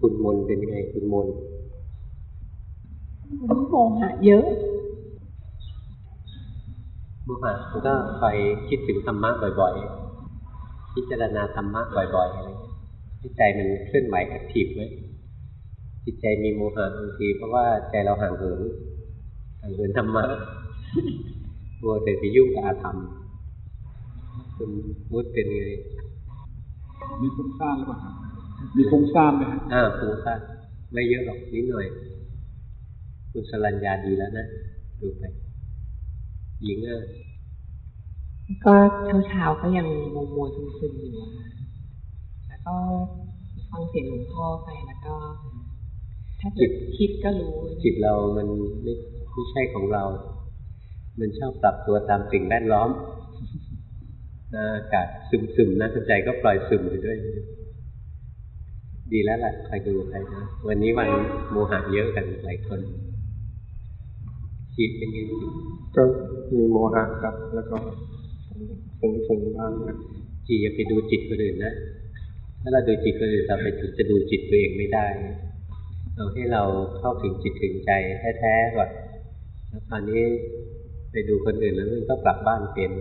คุณมนเป็นไงคุณมนโมหะเยอะโมหะมันก็คอยคิดถึงธรรมะบ่อย ๆ พิจารณาธรรมะบ่อยๆอะไรเงี้ยใจมันเคลื่อนไหวแอคทีฟไหมจิตใจมีโมหะบางทีเพราะว่าใจเราห่างเหินห่างเหินธรรมะกลัวแต่ไปยุ่งกับอาธรรมคุณมุดเป็นไงมีฟุ้งซ่านหรือเปล่า มีฟุ้งซ่านไหมอ่าฟุ้งซ่านไม่เยอะหรอกนิดหน่อยคุณสรัญญาดีแล้วนะดูไปหญิงอะก็เช้าเช้าก็ยังมัวมัวซึมๆอยู่แล้วก็ฟังเสียงหลวงพ่อไปแล้วก็ ถ้าจิตคิดก็รู้ จิตเรามันไม่ไม่ใช่ของเรา มันชอบปรับตัวตามสิ่งแวดล้อมอากาศซึมๆนะใจก็ปล่อยซึมไปด้วย ดีแล้วล่ะใครดูใครนะวันนี้วันโมหะเยอะกันหลายคนจิตเป็นยังไงก็มีโมหะครับ แล้วก็ฟุ้งฟุ้งบ้างนะจีอย่าไปดูจิตคนอื่นนะถ้าเราดูจิตคนอื่นเราไปจะดูจิตตัวเองไม่ได้เราให้เราเข้าถึงจิตถึงใจแท้ๆก่อนแล้วตอนนี้ไปดูคนอื่นแล้วมันก็กลับบ้านเป็น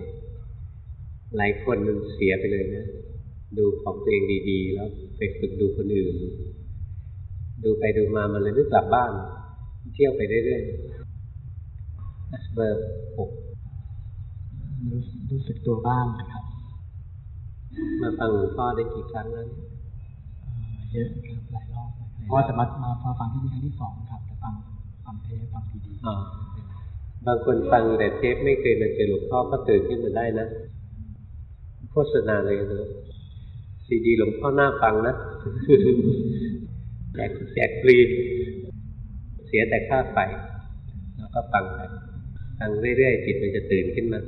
หลายคนมันเสียไปเลยนะ ดูของตัวเองดีๆ แล้วไปฝึกดูคนอื่น ดูไปดูมามันเลยไม่กลับบ้าน เที่ยวไปเรื่อยๆเบอร์หกรู้สึกตัวบ้างนะครับ มาฟังหลวงพ่อได้กี่ครั้งแล้วเยอะครับหลายรอบเพราะแต่มามาฟังที่นี่ครั้งที่สองครับแต่ฟังฟังเทปฟังดีๆบางคนฟังแต่เทปไม่เคยมาเจอหลวงพ่อก็ตื่นขึ้นมาได้นะโฆษณาเลยนะ ซีดีหลวงพ่อหน้าฟังนะแจกแจกฟรีเสียแต่ค่าไฟแล้วก็ฟังไปฟังเรื่อยๆจิตมันจะตื่นขึ้นมา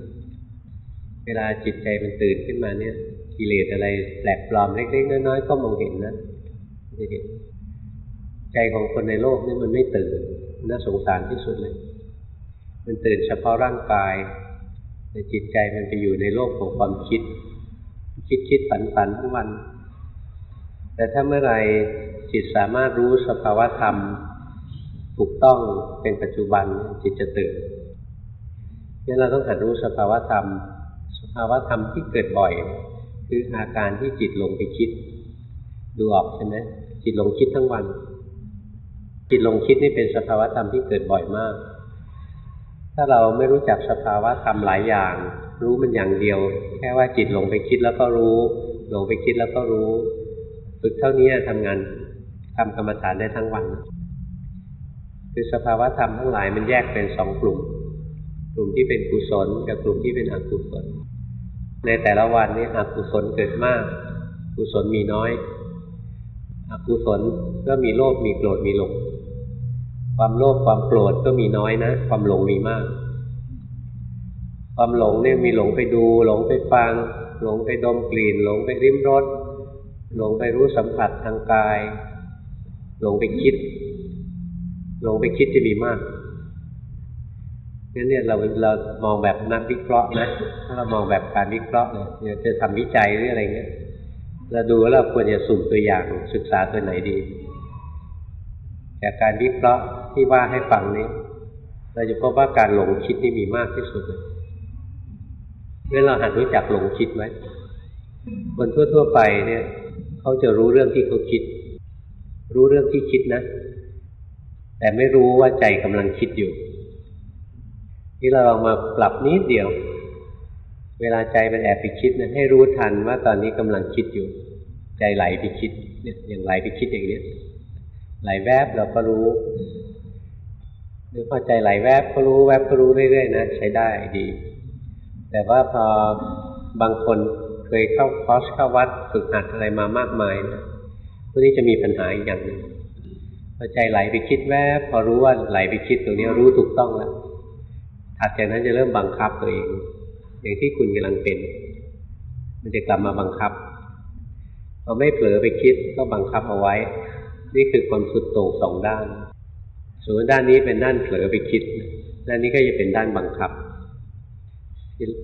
เวลาจิตใจมันตื่นขึ้นมาเนี่ย กิเลสอะไรแปลกปลอมเล็กๆน้อยๆก็มองเห็นนะจะเห็นใจของคนในโลกนี่มันไม่ตื่นน่าสงสารที่สุดเลย มันตื่นเฉพาะร่างกายแต่จิตใจมันไปอยู่ในโลกของความคิด คิดคิดฝันฝันทั้งวัน แต่ถ้าเมื่อไรจิตสามารถรู้สภาวะธรรม ถูกต้องเป็นปัจจุบันจิตจะตื่นนี่เราต้องหัดรู้สภาวะธรรม สภาวะธรรมที่เกิดบ่อย คืออาการที่จิตลงไปคิด ดูออกใช่ไหมจิตลงคิดทั้งวัน จิตลงคิดนี่เป็นสภาวะธรรมที่เกิดบ่อยมาก ถ้าเราไม่รู้จักสภาวะธรรมหลายอย่าง รู้มันอย่างเดียว แค่ว่าจิตลงไปคิดแล้วก็รู้ลงไปคิดแล้วก็รู้ ฝึกเท่านี้ทำงานทำกรรมฐานได้ทั้งวัน คือสภาวะธรรมทั้งหลายมันแยกเป็นสองกลุ่ม กลุ่มที่เป็นกุศลกับกลุ่มที่เป็นอกุศล ในแต่ละวันนี้อกุศลเกิดมาก กุศลมีน้อย อกุศลก็มีโลภมีโกรธมีหลงความโลภความโกรธก็มีน้อยนะ ความหลงมีมาก ความหลงเนี่ยมีหลงไปดู หลงไปฟัง หลงไปดมกลิ่น หลงไปริมรสหลงไปรู้สัมผัสทางกาย หลงไปคิด หลงไปคิดจะมีมากงั้นเนี่ยเราเรามองแบบนักวิเคราะห์นะถ้าเรามองแบบการวิเคราะห์เนี่ยจะทำวิจัยหรืออะไรเงี้ยเราดูแล้วเราควรจะสุ่มตัวอย่างศึกษาตัวไหนดี จากการวิเคราะห์ที่ว่าให้ฟังนี้ เราจะพบว่าการหลงคิดนี่มีมากที่สุดเลย เมื่อเราหัดรู้จักหลงคิดไหมคนทั่ว ๆ ไปเนี่ย เขาจะรู้เรื่องที่เขาคิด รู้เรื่องที่คิดนะ แต่ไม่รู้ว่าใจกำลังคิดอยู่ ที่เราลองมาปรับนิดเดียว เวลาใจมันแอบไปคิดนะให้รู้ทันว่าตอนนี้กำลังคิดอยู่ ใจไหลไปคิดเนี่ยอย่างไหลไปคิดอย่างนี้ไหลแวบเราก็รู้หรือพอใจไหลแวบก็รู้แวบก็รู้เรื่อยๆนะใช้ได้ดี แต่ว่าพอบางคนเคยเข้าคอร์สเข้าวัดฝึกหัดอะไรมามากมายนะพวกนี้จะมีปัญหาอีกอย่างหนึ่งพอใจไหลไปคิดแวบพอรู้ว่าไหลไปคิดตรงนี้รู้ถูกต้องแล้วถัดจากนั้นจะเริ่มบังคับตัวเอง อย่างที่คุณกำลังเป็น มันจะกลับมาบังคับพอไม่เผลอไปคิดก็บังคับเอาไว้ นี่คือความสุดโต่งสองด้านส่วนด้านนี้เป็นด้านเผลอไปคิด ด้านนี้ก็จะเป็นด้านบังคับ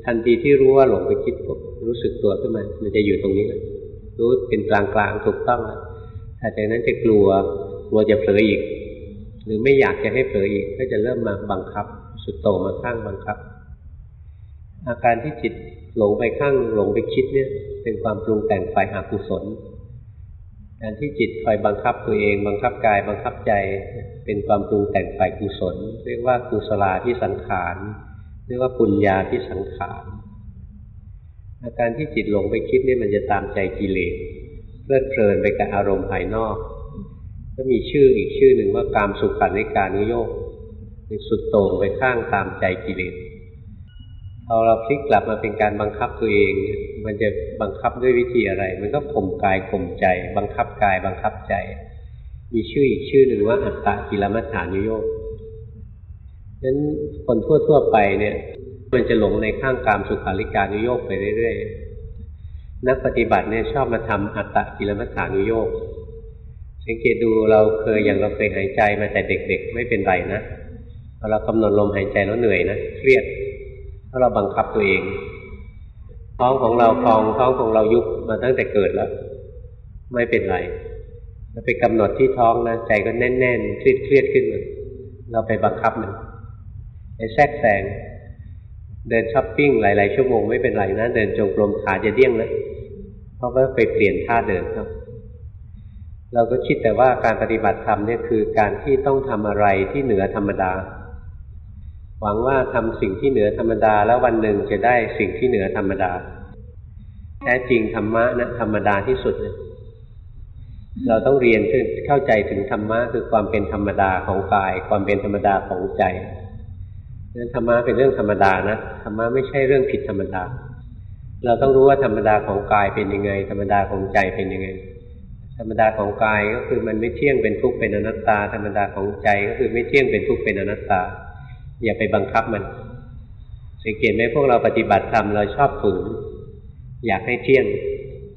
ทันทีที่รู้ว่าหลงไปคิดปุ๊บรู้สึกตัวขึ้นมา มันจะอยู่ตรงนี้แหละรู้เป็นกลางกลางถูกต้องแล้วทัแต่จากนั้นจะกลัวกลัวจะเผลออีก หรือไม่อยากจะให้เผลออีก ก็จะเริ่มมาบังคับ สุดโต่งมาข้างบังคับ อาการที่จิตหลงไปข้างหลงไปคิดเนี่ย เป็นความปรุงแต่งฝ่ายอกุศลการที่จิตคอยบังคับตัวเอง บังคับกายบังคับใจ เป็นความปรุงแต่งฝ่ายกุศล เรียกว่ากุศลาที่สังขาร รียกว่าปุญญาที่สังขารอาการที่จิตหลงไปคิดนี่มันจะตามใจกิเลสเพลิดเพลินไปกับอารมณ์ภายนอก ก็มีชื่ออีกชื่อหนึ่งว่ากามสุขันในการนุโยกสุดโต่งไปข้างตามใจกิเลสพอเราพลิกกลับมาเป็นการบังคับตัวเอง มันจะบังคับด้วยวิธีอะไร มันก็ข่มกายข่มใจ บังคับกายบังคับใจ มีชื่ออีกชื่อหนึ่งว่าอัตตะกิลมัฏฐานุโยก ฉะนั้นคนทั่วๆไปเนี่ย มันจะหลงในข้างกามสุขาริการนุโยกไปเรื่อยๆ นักปฏิบัติเนี่ยชอบมาทำอัตตะกิลมัฏฐานุโยกสังเกตดูเราเคยอย่างเราเคยหายใจมาแต่เด็กๆ ไม่เป็นไรนะพอเรากำหนดลมหายใจแล้วเหนื่อยนะเครียดเพราะเราบังคับตัวเอง ท้องของเราพองท้องของเรายุบมาตั้งแต่เกิดแล้ว ไม่เป็นไรเราไปกำหนดที่ท้องนะใจก็แน่นๆเครียดเครียดขึ้นมาเราไปบังคับมัน ไปแทรกแซงเดินช้อปปิ้งหลาย ๆ ชั่วโมงไม่เป็นไรนะเดินจงกรมขาจะเดี้ยงนะเพราะว่าไปเปลี่ยนท่าเดินครับ เราก็คิดแต่ว่าการปฏิบัติธรรมเนี่ยคือการที่ต้องทำอะไรที่เหนือธรรมดา หวังว่าทำสิ่งที่เหนือธรรมดา แล้ววันหนึ่งจะได้สิ่งที่เหนือธรรมดา แท้จริงธรรมะนะธรรมดาที่สุดเลยเราต้องเรียนเข้าใจถึงธรรมะคือความเป็นธรรมดาของกาย ความเป็นธรรมดาของใจ นั้นธรรมะเป็นเรื่องธรรมดานะธรรมะไม่ใช่เรื่องผิดธรรมดา เราต้องรู้ว่าธรรมดาของกายเป็นยังไง ธรรมดาของใจเป็นยังไง ธรรมดาของกายก็คือมันไม่เที่ยงเป็นทุกข์เป็นอนัตตา ธรรมดาของใจก็คือไม่เที่ยงเป็นทุกข์เป็นอนัตตา อย่าไปบังคับมันสังเกตไหมพวกเราปฏิบัติธรรมเราชอบฝืนอยากให้เที่ยง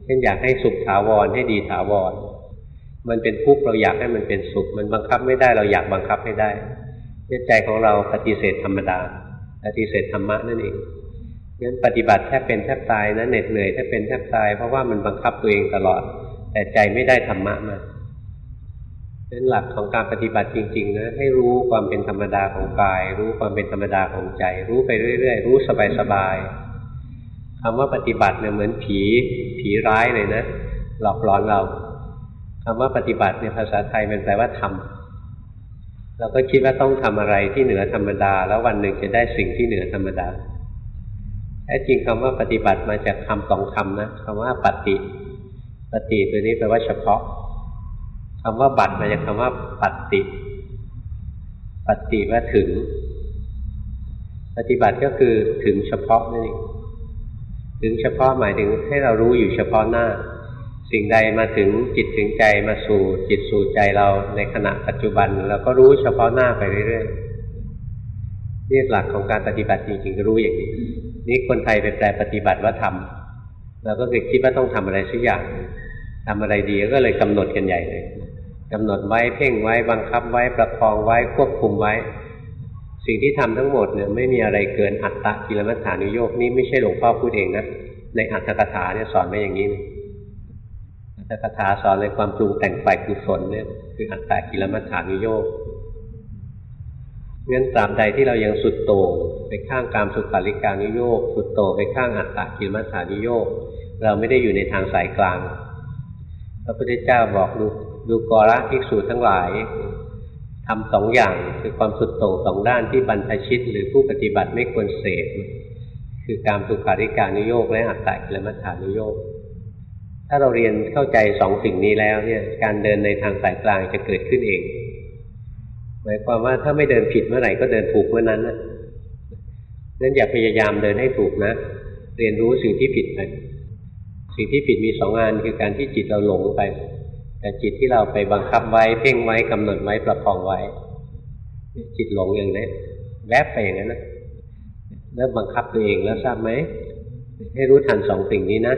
เช่นอยากให้สุขถาวรให้ดีถาวรมันเป็นทุกข์เราอยากให้มันเป็นสุข มันบังคับไม่ได้เราอยากบังคับให้ได้ ใจของเราปฏิเสธธรรมดา ปฏิเสธธรรมะนั่นเองงั้นปฏิบัติแทบเป็นแทบตายนะเหน็ดเหนื่อยแทบเป็นแทบตาย เพราะว่ามันบังคับตัวเองตลอด แต่ใจไม่ได้ธรรมะมาดังนั้นหลักของการปฏิบัติจริงๆนะให้รู้ความเป็นธรรมดาของกาย รู้ความเป็นธรรมดาของใจ รู้ไปเรื่อยๆ รู้สบายๆคำว่าปฏิบัติเนี่ยเหมือนผีผีร้ายเลยนะ หลอกหลอนเราคำว่าปฏิบัติในภาษาไทยมันแปลว่าทำ เราก็คิดว่าต้องทำอะไรที่เหนือธรรมดา แล้ววันหนึ่งจะได้สิ่งที่เหนือธรรมดาแท้จริงคำว่าปฏิบัติมาจากคำสองคำนะคำว่าปฏิปฏิตัวนี้แปลว่าเฉพาะคำว่าบัตมาจากคำว่าปัติปฏิว่าถึง ปฏิบัติก็คือถึงเฉพาะนั่นเองถึงเฉพาะหมายถึงให้เรารู้อยู่เฉพาะหน้า สิ่งใดมาถึงจิตถึงใจมาสู่จิตสู่ใจเราในขณะปัจจุบันเราก็รู้เฉพาะหน้าไปเรื่อยๆนี่หลักของการปฏิบัติจริงๆก็รู้อย่างนี้ นี่คนไทยไปแปลปฏิบัติว่าทำเราก็เลยคิดว่าต้องทำอะไรสักอย่างทำอะไรดีก็เลยกำหนดกันใหญ่เลยกำหนดไว้เพ่งไว้บังคับไว้ประคองไว้ควบคุมไว้ สิ่งที่ทำทั้งหมดเนี่ยไม่มีอะไรเกินอัตตะกิลมัฏฐานุโยกนี่ไม่ใช่หลวงพ่อพูดเองนะในอัตถกถาเนี่ยสอนไว้อย่างนี้เลย แต่คาถาสอนในความปรุงแต่งฝ่ายกุศลเนี่ยคืออัตตากิลมัฏฐานุโยกงั้นตาบใดที่เรายังสุดโต่งไปข้างกามสุขาริการนุโยกสุดโต่งไปข้างอัตตากิลมัฏฐานุโยกเราไม่ได้อยู่ในทางสายกลางพระพุทธเจ้าบอกดูดูกระภิกษุทั้งหลายทำสองอย่างคือความสุดโต่งสองด้านที่บรรพชิต หรือผู้ปฏิบัติไม่ควรเสพคือการสุขาริการนุโยกและอัตตากิลมัฏฐานุโยก ถ้าเราเรียนเข้าใจสองสิ่งนี้แล้วเนี่ย การเดินในทางสายกลางจะเกิดขึ้นเอง หมายความว่าถ้าไม่เดินผิดเมื่อไหร่ก็เดินถูกเมื่อนั้นนะนั้นอย่าพยายามเดินให้ถูกนะ เรียนรู้สิ่งที่ผิดไป สิ่งที่ผิดมีสองงานคือการที่จิตเราหลงไป แต่จิตที่เราไปบังคับไว้ เพ่งไว้กำหนดไว้ประคองไว้ จิตหลงอย่างนี้แวบไปอย่างนั้นนะเริ่มบังคับตัวเองแล้วทราบไหมให้รู้ทันสองสิ่งนี้นะ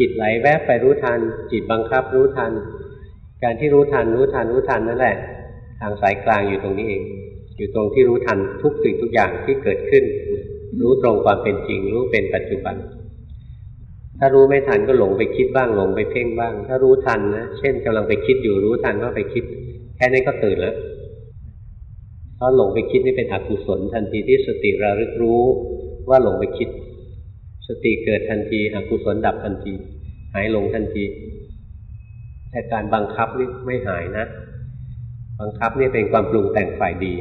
จิตไหลแวบไปรู้ทัน จิตบังคับรู้ทัน การที่รู้ทันรู้ทันรู้ทันนั่นแหละ ทางสายกลางอยู่ตรงนี้เอง อยู่ตรงที่รู้ทันทุกสิ่งทุกอย่างที่เกิดขึ้น รู้ตรงความเป็นจริง รู้เป็นปัจจุบัน ถ้ารู้ไม่ทันก็หลงไปคิดบ้างหลงไปเพ่งบ้าง ถ้ารู้ทันนะเช่นกำลังไปคิดอยู่รู้ทันว่าไปคิด แค่นี้ก็ตื่นแล้วเพราะหลงไปคิดนี่เป็นอกุศลทันทีที่สติระลึกรู้ว่าหลงไปคิด สติเกิดทันทีอกุศลดับทันที หายหลงทันที แต่การบังคับนี่ไม่หายนะ บังคับนี่เป็นความปรุงแต่งฝ่ายดี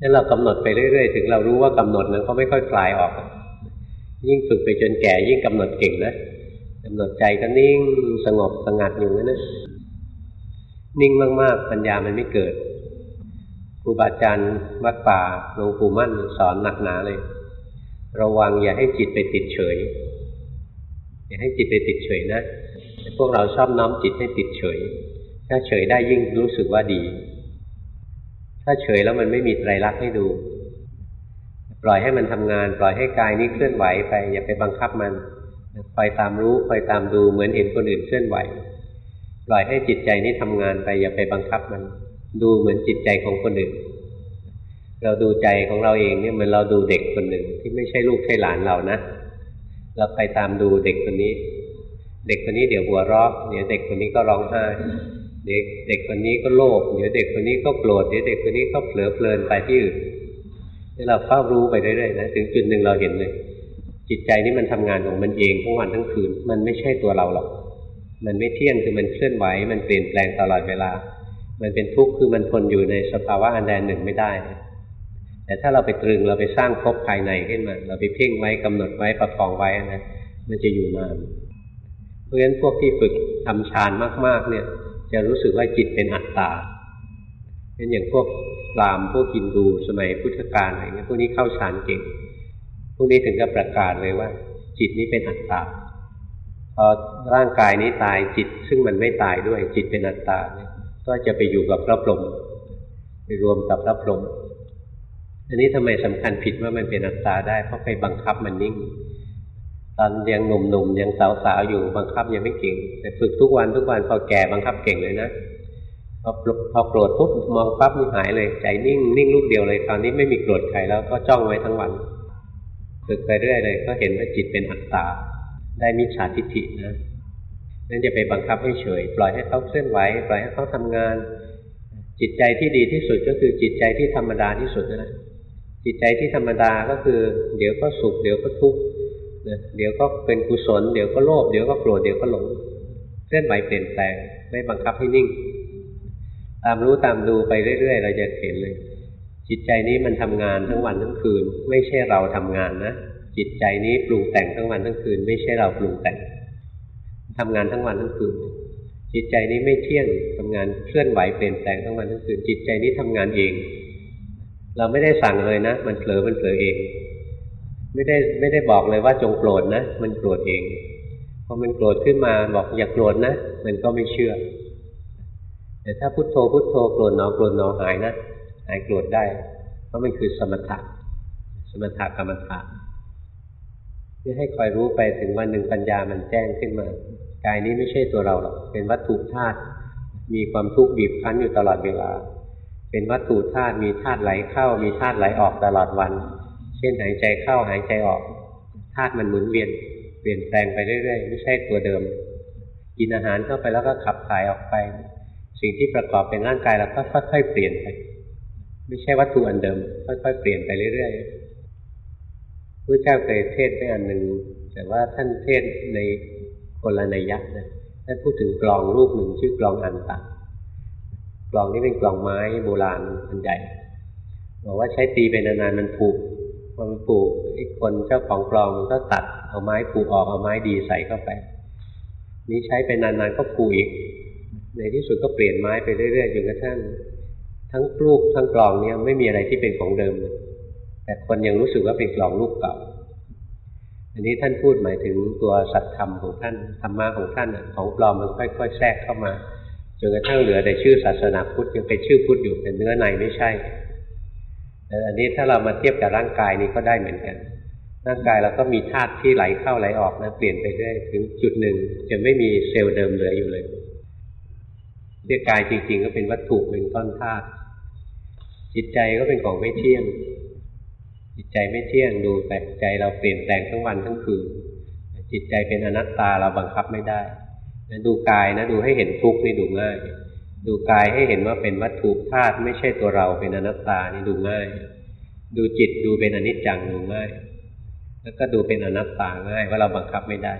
นั่นเรากำหนดไปเรื่อยๆ ถึงเรารู้ว่ากำหนดมันก็ไม่ค่อยคลายออก ยิ่งฝึกไปจนแก่ยิ่งกำหนดเก่งนะกำหนดใจก็นิ่งสงบสงัดอยู่นั่นนะนิ่งมากๆ ปัญญามันไม่เกิดครูบาอาจารย์วัดป่าหลวงปู่มั่นสอนหนักหนาเลย ระวังอย่าให้จิตไปติดเฉย อย่าให้จิตไปติดเฉยนะพวกเราชอบน้อมจิตให้ติดเฉย ถ้าเฉยได้ยิ่งรู้สึกว่าดี ถ้าเฉยแล้วมันไม่มีไตรลักษณ์ให้ดู ปล่อยให้มันทำงาน ปล่อยให้กายนี้เคลื่อนไหวไป อย่าไปบังคับมันคอยตามรู้คอยตามดูเหมือนเห็นคนอื่นเคลื่อนไหว ปล่อยให้จิตใจนี้ทำงานไป อย่าไปบังคับมัน ดูเหมือนจิตใจของคนอื่น เราดูใจของเราเองเนี่ยเหมือนเราดูเด็กคนหนึ่งที่ไม่ใช่ลูกใช่หลานเรานะเราไปตามดูเด็กคนนี้ เด็กคนนี้เดี๋ยวหัวเราะเดี๋ยวเด็กคนนี้ก็ร้องไห้เด็กเด็กคนนี้ก็โลภเดี๋ยวเด็กคนนี้ก็โกรธเดี๋ยวเด็กคนนี้ก็เผลอเพลินไปที่อื่นนี่เราเฝ้ารู้ไปเรื่อยๆนะถึงจุดหนึ่งเราเห็นเลย จิตใจนี่มันทำงานของมันเองทั้งวันทั้งคืน มันไม่ใช่ตัวเราหรอกมันไม่เที่ยงคือมันเคลื่อนไหว มันเปลี่ยนแปลงตลอดเวลา มันเป็นทุกข์คือมันทนอยู่ในสภาวะอันใดหนึ่งไม่ได้ แต่ถ้าเราไปตรึงเราไปสร้างภพภายในขึ้นมา เราไปเพ่งไว้กำหนดไว้ประคองไว้นะมันจะอยู่นาน เพราะฉะนั้นพวกที่ฝึกทำฌานมาก ๆ เนี่ย จะรู้สึกว่าจิตเป็นอัตตาเป็นอย่างพวกพรามพวกกินดูสมัยพุทธกาลอะไรเงี้ยพวกนี้เข้าฌานเก่งพวกนี้ถึงกับประกาศเลยว่า จิตนี้เป็นอัตตาพอร่างกายนี้ตายจิต ซึ่งมันไม่ตายด้วยจิตเป็นอัตตาเนี่ยก็จะไปอยู่กับพระพรหมไปรวมกับพระพรหม อันนี้ทำไมสำคัญผิดว่ามันเป็นอัตตาได้เพราะไปบังคับมันนิ่ง ตอนยังหนุ่มๆยังสาวๆอยู่บังคับยังไม่เก่ง แต่ฝึกทุกวันทุกวันพอแก่บังคับเก่งเลยนะพอพอโกรธปุ๊บมองปั๊บนี่หายเลยใจนิ่งนิ่งลูกเดียวเลยคราวนี้ไม่มีโกรธใครแล้วก็จ้องไว้ทั้งวันฝึกไปเรื่อยเลยก็เห็นว่าจิตเป็นอัตตา ได้มิจฉาทิฏฐินะนั่นจะไปบังคับให้เฉย ปล่อยให้เขาเคลื่อนไหวปล่อยให้เขาทำงาน จิตใจที่ดีที่สุดก็คือจิตใจที่ธรรมดาที่สุดนะ จิตใจที่ธรรมดาก็คือ เดี๋ยวก็สุข เดี๋ยวก็ทุกข์นะเดี๋ยวก็เป็นกุศล เดี๋ยวก็โลภเดี๋ยวก็โกรธเดี๋ยวก็หลงเคลื่อนไหวเปลี่ยนแปลงไม่บังคับให้นิ่ง ตามรู้ตามดูไปเรื่อย ๆ เราจะเห็นเลย จิตใจนี้มันทำงานทั้งวันทั้งคืน ไม่ใช่เราทำงานนะจิตใจนี้ปรุงแต่งทั้งวันทั้งคืน ไม่ใช่เราปรุงแต่งทำงานทั้งวันทั้งคืน จิตใจนี้ไม่เที่ยงทำงานเคลื่อนไหวเปลี่ยนแปลงทั้งวันทั้งคืน จิตใจนี้ทำงานเอง เราไม่ได้สั่งเลยนะ มันเผลอมันเผลอเอง ไม่ได้ไม่ได้บอกเลยว่าจงโกรธนะ มันโกรธเองพอมันโกรธขึ้นมาบอกอย่าโกรธนะ มันก็ไม่เชื่อ แต่ถ้าพุโทโธพุโทโธโกรธหนอโกรธหนอหายนะหายโกรธได้ เพราะมันคือสมถะ สมถะกรรมฐานที่ให้คอยรู้ไปถึงวันหนึ่งปัญญามันแจ้งขึ้นมากายนี้ไม่ใช่ตัวเราหรอกเป็นวัตถุธาตุมีความทุกข์บีบคั้นอยู่ตลอดเวลา เป็นวัตถุธาตุมีธาตุไหลเข้า มีธาตุไหลออกตลอดวัน เช่นหายใจเข้าหายใจออกธาตุมันหมุนเวียนเปลี่ยนแปลงไปเรื่อยๆไม่ใช่ตัวเดิม กินอาหารเข้าไปแล้วก็ขับถ่ายออกไป สิ่งที่ประกอบเป็นร่างกายเราก็ค่อยๆเปลี่ยนไป ไม่ใช่วัตถุอันเดิม ค่อยๆเปลี่ยนไปเรื่อยๆพระเจ้าเคยเทศไปอันหนึ่งแต่ว่าท่านเทศในคนละนัยยะนะท่านพูดถึงกลองรูปหนึ่งชื่อกลองอันตะก ลองนี้เป็นกลองไม้โบราณอันใหญ่บอกว่าใช้ตีไปนานๆมันผุพอมันผุไอ้คนเจ้าของกลองมันก็ตัดเอาไม้ผุออกเอาไม้ดีใส่เข้าไป นี้ใช้ไปนานๆก็ผุอีก ในที่สุดก็เปลี่ยนไม้ไปเรื่อยๆจนกระทั่งทั้งลูกทั้งกลองเนี้ยไม่มีอะไรที่เป็นของเดิมเลยแต่คนยังรู้สึกว่าเป็นกลองลูกเก่า อันนี้ท่านพูดหมายถึงตัวสัตธรรมของท่านธรรมะของท่านของปลอมมันค่อย ๆ แทรกเข้ามา จนกระทั่งเหลือแต่ชื่อศาสนาพุทธยังเป็นชื่อพุทธอยู่แต่เนื้อในไม่ใช่แต่อันนี้ถ้าเรามาเทียบกับร่างกายนี้ก็ได้เหมือนกัน ร่างกายเราก็มีธาตุที่ไหลเข้าไหลออกนะเปลี่ยนไปเรื่อยถึงจุดหนึ่งจะไม่มีเซลล์เดิมเหลืออยู่เลยเรียกกายจริง ๆ ก็เป็นวัตถุเป็นก้อนธาตุจิตใจก็เป็นของไม่เที่ยง จิตใจไม่เที่ยงดูแต่ใจเราเปลี่ยนแปลงทั้งวันทั้งคืนจิตใจเป็นอนัตตาเราบังคับไม่ได้ ดูกายนะดูให้เห็นทุกข์นี่ดูง่าย ดูกายให้เห็นว่าเป็นวัตถุธาตุไม่ใช่ตัวเราเป็นอนัตตานี่ดูง่าย ดูจิตดูเป็นอนิจจังดูง่าย แล้วก็ดูเป็นอนัตตาง่าย ว่าเราบังคับไม่ได้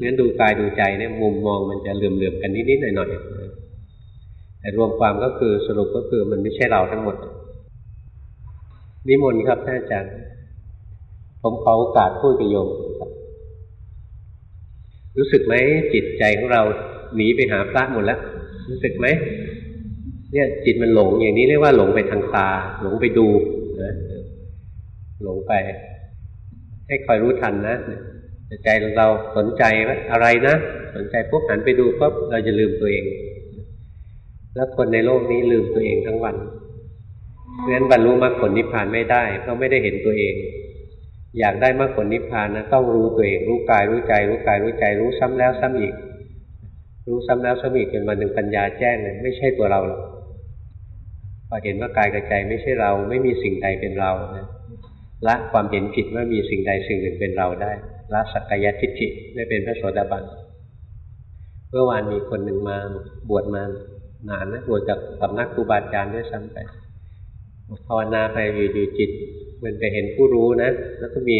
งั้นดูกายดูใจเนี่ยมุมมองมันจะเหลื่อมๆกันนิดๆหน่อยๆแต่รวมความก็คือสรุปก็คือมันไม่ใช่เราทั้งหมดนิมนต์ครับท่านอาจารย์ ผมขอโอกาสพูดกับโยมค รู้สึกไหมจิตใจของเราหนีไปหาพระหมดแล้ว รู้สึกไหมเนี่ยจิตมันหลงอย่างนี้เรียกว่าหลงไปทางตา หลงไปดูนะหลงไป ให้คอยรู้ทันนะใจเราสนใจอะไรนะสนใจปุ๊บหันไปดูปุ๊บเราจะลืมตัวเอง แล้วคนในโลกนี้ลืมตัวเองทั้งวันเพราะฉะนั้นบรรลุมรรคผลนิพพานไม่ได้ เพราะไม่ได้เห็นตัวเอง อยากได้มรรคผลนิพพานนะต้องรู้ตัวเองรู้กายรู้ใจ รู้กายรู้ใจ รู้ซ้ำแล้วซ้ำอีก รู้ซ้ำแล้วซ้ำอีกจนวันหนึ่งปัญญาแจ้งเลยไม่ใช่ตัวเราหรอกพอเห็นว่ากายกับใจไม่ใช่เรา ไม่มีสิ่งใดเป็นเรานะละความเห็นผิดว่ามีสิ่งใดสิ่งหนึ่งเป็นเราได้ละสักกายทิฏฐิได้เป็นพระโสดาบันเมื่อวานมีคนหนึ่งมาบวชมานานนะบวชจากสำนักครูบาอาจารย์ด้วยซ้ำไปภาวนาไปอยู่จิต มันไปเห็นผู้รู้นะ แล้วก็มี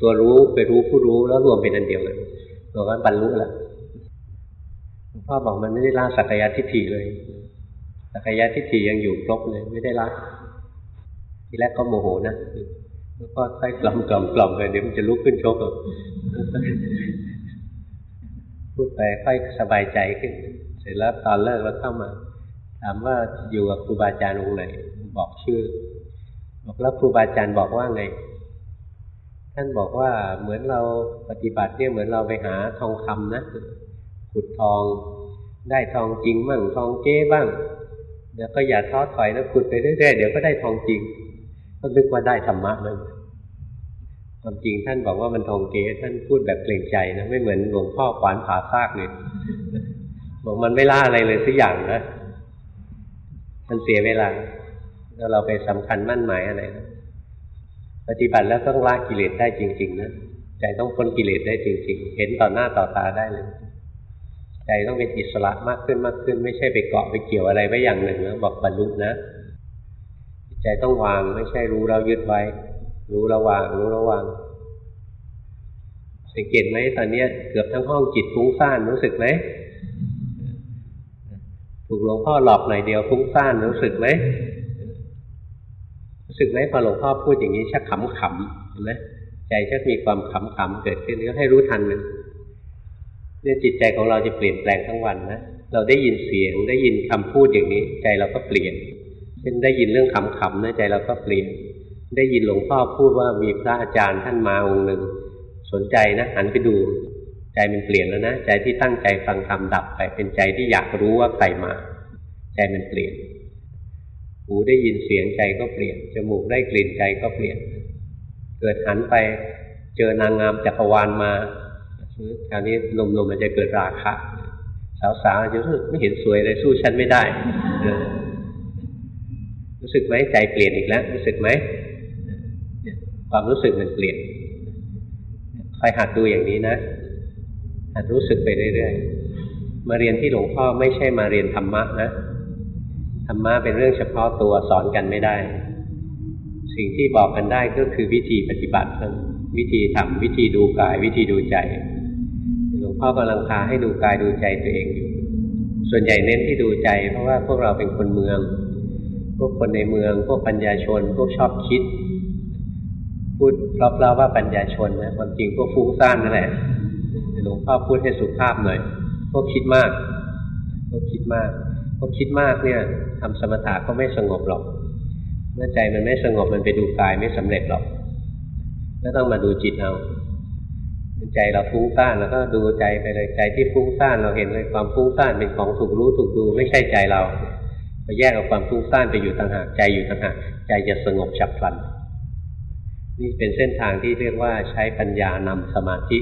ตัวรู้ไปรู้ผู้รู้แล้วรวมเป็นอันเดียวเลยบอกว่าบรรลุแล้วหลวงพ่อบอกมันไม่ได้ละสักยทิฏฐิเลยสักยทิฏฐิยังอยู่ครบเลย ไม่ได้ละทีแรกก็โมโหนะแล้วก็ค่อยกล่อมกล่อมกล่อมเลยเดี๋ยวมันจะลุกขึ้นชกพูดไปค่อยสบายใจขึ้น เสร็จแล้วตอนเลิกแล้วเข้ามา ถามว่าอยู่กับครูบาอาจารย์องค์ไหนบอกชื่อ บอกแล้วครูบาอาจารย์บอกว่าไง ท่านบอกว่าเหมือนเราปฏิบัติเนี่ยเหมือนเราไปหาทองคำนะขุดทอง ได้ทองจริงบ้างทองเก้บ้างเดี๋ยวก็อย่าท้อถอยนะขุดไปเรื่อยๆเดี๋ยวก็ได้ทองจริงก็นึกว่าได้ธรรมะนั่นความจริงท่านบอกว่ามันทองเก๊ท่านพูดแบบเกรงใจนะไม่เหมือนหลวงพ่อขวานผ่าซากเลยบอกมันไม่ล่าอะไรเลยสักอย่างนะมันเสียเวลา แล้วเราไปสำคัญมั่นหมายอะไรนะปฏิบัติแล้วต้องละกิเลสได้จริง ๆ นะใจต้องพ้นกิเลสได้จริง ๆ เห็นต่อหน้าต่อตาได้เลยใจต้องเป็นอิสระมากขึ้นมากขึ้น ไม่ใช่ไปเกาะไปเกี่ยวอะไรไว้อย่างหนึ่งแล้วบอกบรรลุนะใจต้องวางไม่ใช่รู้เรายึดไว้ รู้ระวาง รู้ระวางสังเกตไหมตอนนี้เกือบทั้งห้องจิตฟุ้งซ่านรู้สึกไหมถูกหลวงพ่อหลอกหน่อยเดียวฟุ้งซ่านรู้สึกไหม รู้สึกไหมพอหลวงพ่อพูดอย่างนี้ชักขำขำเห็นไหมใจชักมีความขำขำเกิดขึ้นก็ให้รู้ทันมันเนี่ยจิตใจของเราจะเปลี่ยนแปลงทั้งวันนะเราได้ยินเสียงได้ยินคำพูดอย่างนี้ ใจเราก็เปลี่ยนเช่นได้ยินเรื่องขำขำนะใจเราก็เปลี่ยน ได้ยินหลวงพ่อพูดว่ามีพระอาจารย์ท่านมาองค์หนึ่งสนใจนะหันไปดูใจมันเปลี่ยนแล้วนะ ใจที่ตั้งใจฟังธรรมดับไปเป็นใจที่อยากรู้ว่าใครมา ใจมันเปลี่ยน หูได้ยินเสียงใจก็เปลี่ยน จมูกได้กลิ่นใจก็เปลี่ยน เกิดหันไปเจอนางงามจักรวาลมาคราวนี้ลมๆมันจะเกิดราคะสาวๆจะรู้สึกไม่เห็นสวยเลยสู้ฉันไม่ได้ รู้สึกไหมใจเปลี่ยนอีกแล้ว รู้สึกไหมความรู้สึกมันเปลี่ยนคอยหัดดูอย่างนี้นะหัดรู้สึกไปเรื่อยๆมาเรียนที่หลวงพ่อไม่ใช่มาเรียนธรรมะนะ ธรรมะเป็นเรื่องเฉพาะตัวสอนกันไม่ได้ สิ่งที่บอกกันได้ก็คือวิธีปฏิบัติวิธีทำวิธีดูกาย วิธีดูใจหลวงพ่อกำลังพาให้ดูกายดูใจตัวเองอยู่ ส่วนใหญ่เน้นที่ดูใจ เพราะว่าพวกเราเป็นคนเมือง พวกคนในเมือง พวกปัญญาชน พวกชอบคิด พูดรอบๆว่าปัญญาชนนะความจริงพวกฟุ้งซ่านนั่นแหละหลวงพ่อพูดให้สุภาพหน่อยพวกคิดมาก พวกคิดมาก พวกคิดมากเนี่ยทำสมถะก็ไม่สงบหรอก เมื่อใจมันไม่สงบมันไปดูกายไม่สำเร็จหรอกก็ต้องมาดูจิตเอาใจเราฟุ้งซ่านแล้วก็ดูใจไปเลยใจที่ฟุ้งซ่านเราเห็นเลยความฟุ้งซ่านเป็นของถูกรู้ถูกดูไม่ใช่ใจเราไปแยกเอาความฟุ้งซ่านไปอยู่ต่างหากใจอยู่ต่างหากใจจะสงบฉับพลัน นี่เป็นเส้นทางที่เรียกว่าใช้ปัญญานำสมาธิ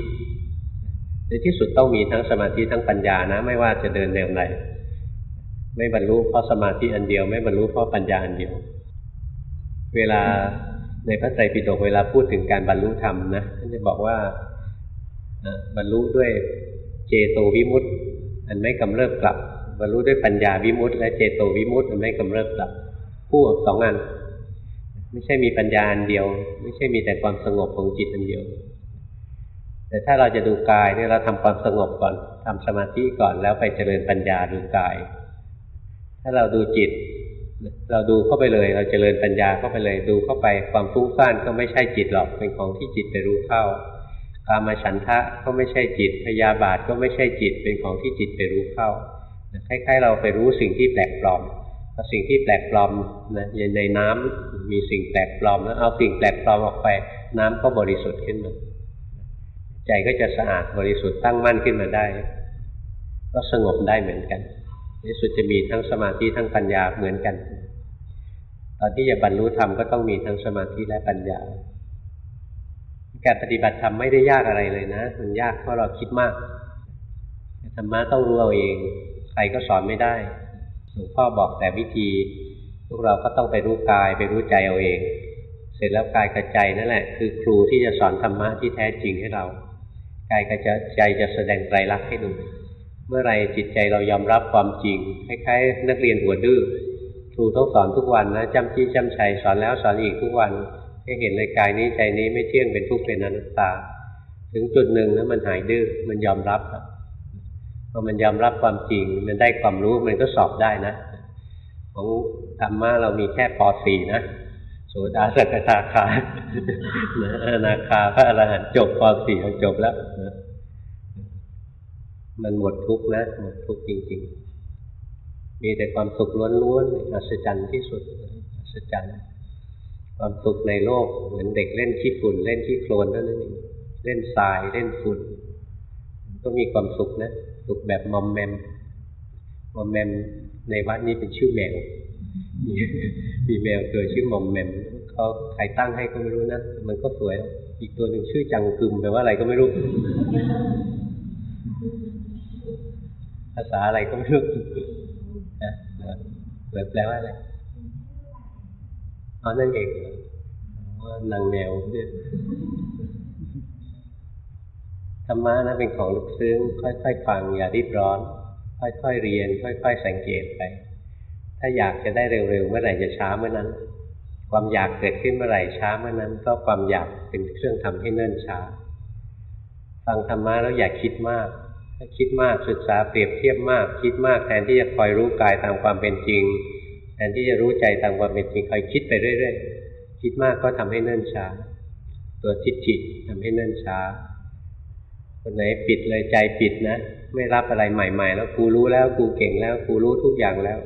ในที่สุดต้องมีทั้งสมาธิทั้งปัญญานะ ไม่ว่าจะเดินแนวไหน ไม่บรรลุเพราะสมาธิอันเดียว ไม่บรรลุเพราะปัญญาอันเดียว เวลาในพระไตรปิฎกเวลาพูดถึงการบรรลุธรรมนะท่านจะบอกว่าบรรลุด้วยเจโตวิมุตต์อันไม่กำเริบกลับ บรรลุด้วยปัญญาวิมุตต์และเจโตวิมุตต์อันไม่กำเริบกลับคู่สองอันไม่ใช่มีปัญญาอันเดียว ไม่ใช่มีแต่ความสงบของจิตอันเดียว แต่ถ้าเราจะดูกายเนี่ยเราทำความสงบก่อนทำสมาธิก่อนแล้วไปเจริญปัญญาดูกาย ถ้าเราดูจิต เราดูเข้าไปเลย เราเจริญปัญญาเข้าไปเลย ดูเข้าไปความฟุ้งซ่านก็ไม่ใช่จิตหรอก เป็นของที่จิตไปรู้เข้ากามาฉันทะก็ไม่ใช่จิต พยาบาทก็ไม่ใช่จิต เป็นของที่จิตไปรู้เข้าคล้ายๆเราไปรู้สิ่งที่แปลกปลอมพอสิ่งที่แปลกปลอมนะในน้ำมีสิ่งแปลกปลอมแล้วเอาสิ่งแปลกปลอมออกไป น้ำก็บริสุทธิ์ขึ้นมาใจก็จะสะอาดบริสุทธิ์ตั้งมั่นขึ้นมาได้ ก็สงบได้เหมือนกัน ในสุดจะมีทั้งสมาธิทั้งปัญญาเหมือนกัน ตอนที่จะบรรลุธรรมก็ต้องมีทั้งสมาธิและปัญญา การปฏิบัติธรรมไม่ได้ยากอะไรเลยนะ มันยากเพราะเราคิดมากธรรมะต้องรู้เอาเอง ใครก็สอนไม่ได้หลวงพ่อบอกแต่วิธีพวกเราก็ต้องไปรู้กายไปรู้ใจเอาเอง เสร็จแล้วกายกับใจนั่นแหละ คือครูที่จะสอนธรรมะที่แท้จริงให้เรา กายกับใจจะแสดงไตรลักษณ์ให้ดู เมื่อไรจิตใจเรายอมรับความจริงคล้ายๆนักเรียนหัวดื้อครูต้องสอนทุกวันนะจำจี้จำชัยสอนแล้วสอนอีกทุกวันให้เห็นเลยกายนี้ใจนี้ไม่เที่ยงเป็นทุกข์เป็นอนัตตา ถึงจุดหนึ่งนะมันหายดื้อมันยอมรับพอมันยอมรับความจริง มันได้ความรู้มันก็สอบได้นะของธรรมะเรามีแค่ป .4 นะโสดาสกทาคาอนาคาพระอรหันต์จบป .4 จบแล้ว มันหมดทุกข์นะหมดทุกข์จริง ๆ มีแต่ความสุขล้วนๆอัศจรรย์ที่สุดอัศจรรย์ความสุขในโลกเหมือนเด็กเล่นขี้ฝุ่นเล่นขี้โคลนนั้นเองเล่นทรายเล่นฝุ่นก็มีความสุขนะสุขแบบมอมแมมมอมแมมในวัดนี้เป็นชื่อแมวมีแมวตัวชื่อมอมแมมเขาใครตั้งให้ก็ไม่รู้นะมันก็สวย อีกตัวหนึ่งชื่อจังกึมแปลว่าอะไรก็ไม่รู้ ภาษาอะไรก็ไม่รู้นะแปลว่าอะไรอ๋อนั่นเองว่านางแมวเนี่ยธรรมะนะเป็นของลึกซึ้ง ค่อยๆฟังอย่ารีบร้อน ค่อยๆเรียน ค่อย ๆ สังเกตไป ถ้าอยากจะได้เร็วๆเมื่อไหร่จะช้าเมื่อนั้น ความอยากเกิดขึ้นเมื่อไหร่ช้าเมื่อนั้นก็ความอยากเป็นเครื่องทำให้เนิ่นช้า ฟังธรรมะแล้วอย่าคิดมาก ถ้าคิดมากศึกษาเปรียบเทียบมาก คิดมากแทนที่จะคอยรู้กายตามความเป็นจริง แทนที่จะรู้ใจตามความเป็นจริงคอยคิดไปเรื่อยๆคิดมากก็ทำให้เนิ่นช้า ตัวทิฏฐิทำให้เนิ่นช้าคนไหนปิดเลยใจปิดนะไม่รับอะไรใหม่ ๆ แล้วกูรู้แล้วกูเก่งแล้วกูรู้ทุกอย่างแล้ว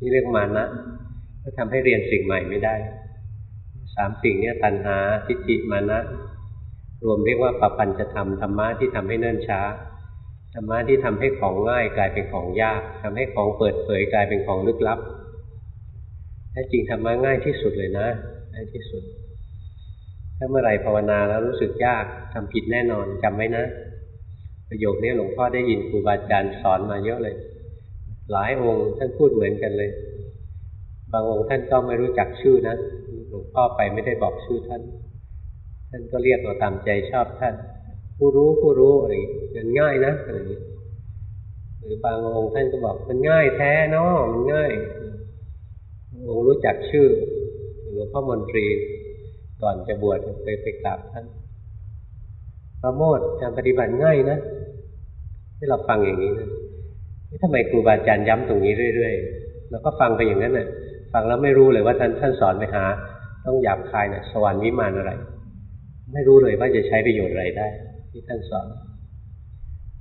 นี่เรียกมานะก็ทำให้เรียนสิ่งใหม่ไม่ได้สามสิ่งนี้ตัณหาทิฏฐิมานะ รวมเรียกว่าปปัญจะทำธรรมะที่ทำให้เนิ่นช้า รรมะที่ทำให้ของง่ายกลายเป็นของยากทำให้ของเปิดเผยกลายเป็นของลึกลับแท้จริงธรรมะง่ายที่สุดเลยนะง่ายที่สุด ถ้าเมื่อไหร่ภาวนาแล้วรู้สึกยากทำผิดแน่นอนจำไว้นะ ประโยคนี้หลวงพ่อได้ยินครูบาอาจารย์สอนมาเยอะเลย หลายองค์ท่านพูดเหมือนกันเลย บางองค์ท่านก็ไม่รู้จักชื่อนะหลวงพ่อไปไม่ได้บอกชื่อท่าน ท่านก็เรียกเราตามใจชอบท่าน ผู้รู้ผู้รู้อะไรอย่างนี้ ง่ายนะอะไรอหรือบางองค์ท่านก็บอกมันง่ายแท้เนาะมันง่ายองรู้จักชื่อหลวงพ่อมนตรีก่อนจะบวชไปไปกราบท่านพระโมทการปฏิบัติง่ายนะที่เราฟังอย่างนี้นะทำไมครูบาอาจารย์ย้ำตรงนี้เรื่อยๆแล้วก็ฟังไปอย่างนั้นน่ะ ฟังแล้วไม่รู้เลยว่าท่านท่านสอนไปหา ต้องหยาบคายนะสวรรค์วิมานอะไร ไม่รู้เลยว่าจะใช้ประโยชน์อะไรได้ ที่ท่านสอน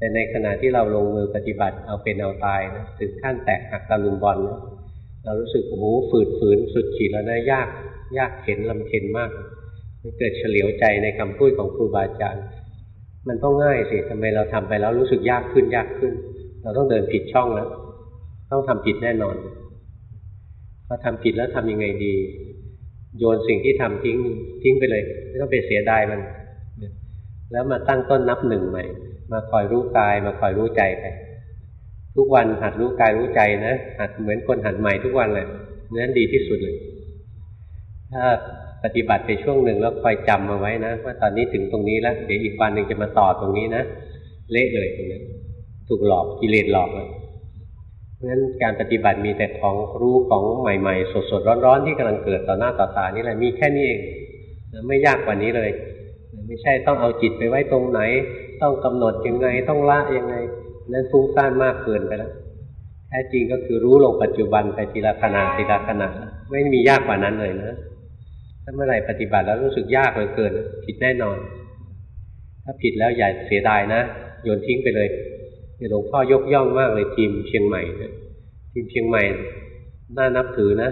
แต่ในขณะที่เราลงมือปฏิบัติเอาเป็นเอาตายนะถึงขั้นแตกหักตะลุมบอลนะเรารู้สึกโอ้โหฝืดฝืนสุดขีดแล้วนะยากยากเข็นลำเข็นมาก มันเกิดเฉลียวใจในคำพูดของครูบาอาจารย์ มันต้องง่ายสิทำไมเราทำไปแล้วรู้สึกยากขึ้นยากขึ้น เราต้องเดินผิดช่องแล้ว ต้องทำผิดแน่นอนพอทำผิดแล้วทำยังไงดี โยนสิ่งที่ทำทิ้งทิ้งไปเลย ไม่ต้องไปเสียดายมัน แล้วมาตั้งต้นนับหนึ่งใหม่ มาคอยรู้กาย มาคอยรู้ใจไปทุกวันหัดรู้กายรู้ใจนะหัดเหมือนคนหัดใหม่ทุกวันเลยนั้นดีที่สุดเลย ถ้าปฏิบัติไปช่วงหนึ่งแล้วคอยจำมาไว้นะว่าตอนนี้ถึงตรงนี้แล้วเดี๋ยวอีกวันหนึ่งจะมาต่อตรงนี้นะเละเลยตรงนี้ถูกหลอกกิเลสหลอกแล้วเพราะฉะนั้นการปฏิบัติมีแต่ของรู้ของใหม่ๆ สดๆร้อนๆที่กำลังเกิดต่อหน้าต่อตานี่แหละมีแค่นี้เองไม่ยากกว่านี้เลย ไม่ใช่ต้องเอาจิตไปไว้ตรงไหน ต้องกำหนดยังไงต้องละยังไง นั่นฟุ้งซ่านมากเกินไปแล้วแท้จริงก็คือรู้ลงปัจจุบันไปทีละขณะทีละขณะไม่มียากกว่านั้นเลยนะถ้าเมื่อไหร่ปฏิบัติแล้วรู้สึกยากเหลือเกินผิดแน่นอน ถ้าผิดแล้วอย่าเสียดายนะโยนทิ้งไปเลยหลวงพ่อยกย่องมากเลยทีมเชียงใหม่นะทีมเชียงใหม่น่านับถือนะ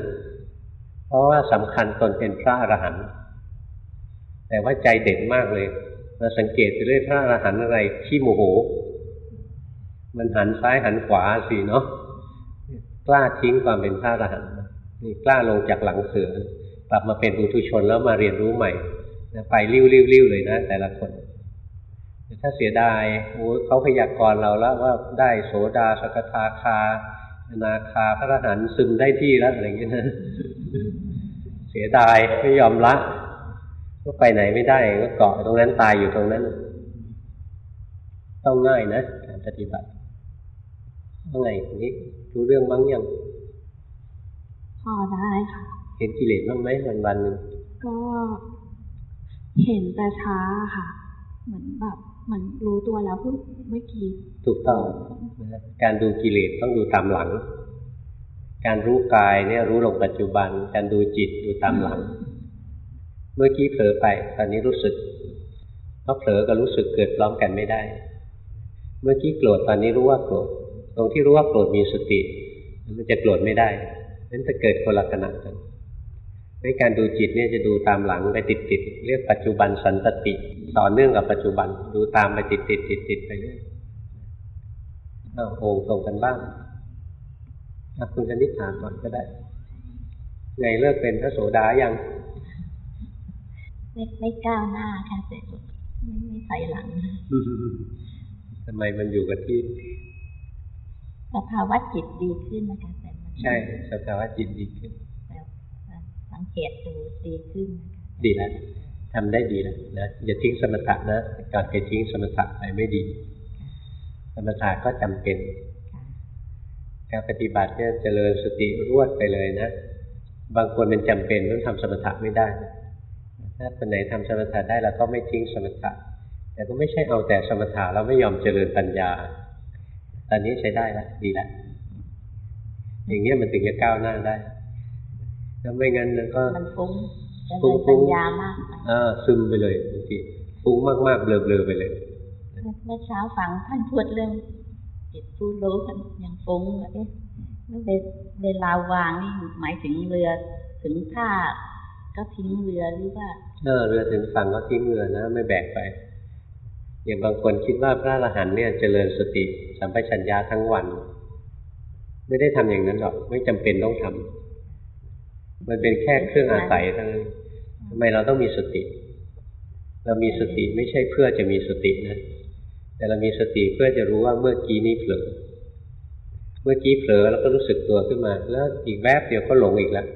เพราะว่าสำคัญตนเป็นพระอรหันต์แต่ว่าใจเด็ดมากเลย เราสังเกตไปเรื่อยพระอรหันต์อะไรขี้โมโห มันหันซ้ายหันขวาสิเนาะกล้าทิ้งความเป็นพระอรหันต์นี่กล้าลงจากหลังเสือกลับมาเป็นปุถุชนแล้วมาเรียนรู้ใหม่ไปริ้วริ้วริ้วเลยนะ แต่ละคน ถ้าเสียดายโอ้เขาพยากรณ์เราแล้วว่าได้โสดาสกทาคานาคาพระอรหันต์ซึมได้ที่แล้วอะไรอย่างเงี้ยนะเสียดายไม่ยอมละ ก็ไปไหนไม่ได้ก็เกาะตรงนั้นตายอยู่ตรงนั้น ต้องง่ายนะการปฏิบัติว่าไงนี้รู้เรื่องบ้างยังพอได้ค่ะ เห็นกิเลสบ้างไหมวันวันหนึ่งก็เห็นแต่ช้าค่ะ เหมือนแบบเหมือนรู้ตัวแล้วเพิ่งเมื่อกี้ถูกต้องนะการดูกิเลสต้องดูตามหลัง การรู้กายเนี่ยรู้ลงปัจจุบัน การดูจิตดูตามหลัง เมื่อกี้เผลอไป ตอนนี้รู้สึกเพราะเผลอกับรู้สึกเกิดพร้อมกันไม่ได้ เมื่อกี้โกรธตอนนี้รู้ว่าโกรธตรงที่รู้ว่าโกรธมีสติ มันจะโกรธไม่ได้นั้นจะเกิดคนละขณะกันในการดูจิตเนี่ยจะดูตามหลังไปติดติดๆเรียกปัจจุบันสันตติต่อเนื่องกับปัจจุบัน ดูตามไปติดติดติดติดๆไปเรื่อยเอาโองตรงกันบ้างคุณคณิษฐานก่อนก็ได้ ไงเลิกเป็นพระโสดายัง ไม่ไม่ก้าวหน้าค่ะแต่ไม่ไม่ถอยหลังทำไมมันอยู่กับที่สภาวะจิตดีขึ้นนะคะแต่มันใช่สภาวะจิตดีขึ้นแบบสังเกตดูดีขึ้นนะคะดีแล้วทำได้ดีแล้วนะอย่าทิ้งสมถะนะการไปทิ้งสมถะไปไม่ดี สมถะก็จำเป็นค่ะการปฏิบัติเนี่ยเจริญสติรวดไปเลยนะ บางคนมันจำเป็นต้องทำสมถะไม่ได้ ถ้าคนไหนทำสมถะได้แล้วก็ไม่ทิ้งสมถะแต่ก็ไม่ใช่เอาแต่สมถะแล้วไม่ยอมเจริญปัญญา ตอนนี้ใช้ได้แล้วดีแล้วอย่างเงี้ยมันถึงจะก้าวหน้าได้ถ้าไม่งั้นมันก็มันฟุ้งจะฟุ้เดินงๆปัญญามากไปอ่าซึมไปเลยบางทีฟุ้งมากๆเบลอๆไปเลยเมื่อเช้าฟังท่านพูดเรื่องจิตผู้รู้กันยังฟุ้งเลยเอ๊ะแล้วเวเวลาวางนี่หมายถึงเรือถึงท่าก็ทิ้งเรือหรือว่า เออเรือถึงฝั่งก็ทิ้งเรือนะ ไม่แบกไป อย่างบางคนคิดว่าพระอรหันต์เนี่ยเจริญสติสัมปชัญญะทั้งวัน ไม่ได้ทำอย่างนั้นหรอก ไม่จำเป็นต้องทำมันเป็นแค่เครื่องอาศัยเท่านั้นทำไมเราต้องมีสติ เรามีสติไม่ใช่เพื่อจะมีสตินะ แต่เรามีสติเพื่อจะรู้ว่าเมื่อกี้นี้เผลอเมื่อกี้เผลอแล้วก็รู้สึกตัวขึ้นมา แล้วอีกแวบเดียวก็หลงอีกแล้ว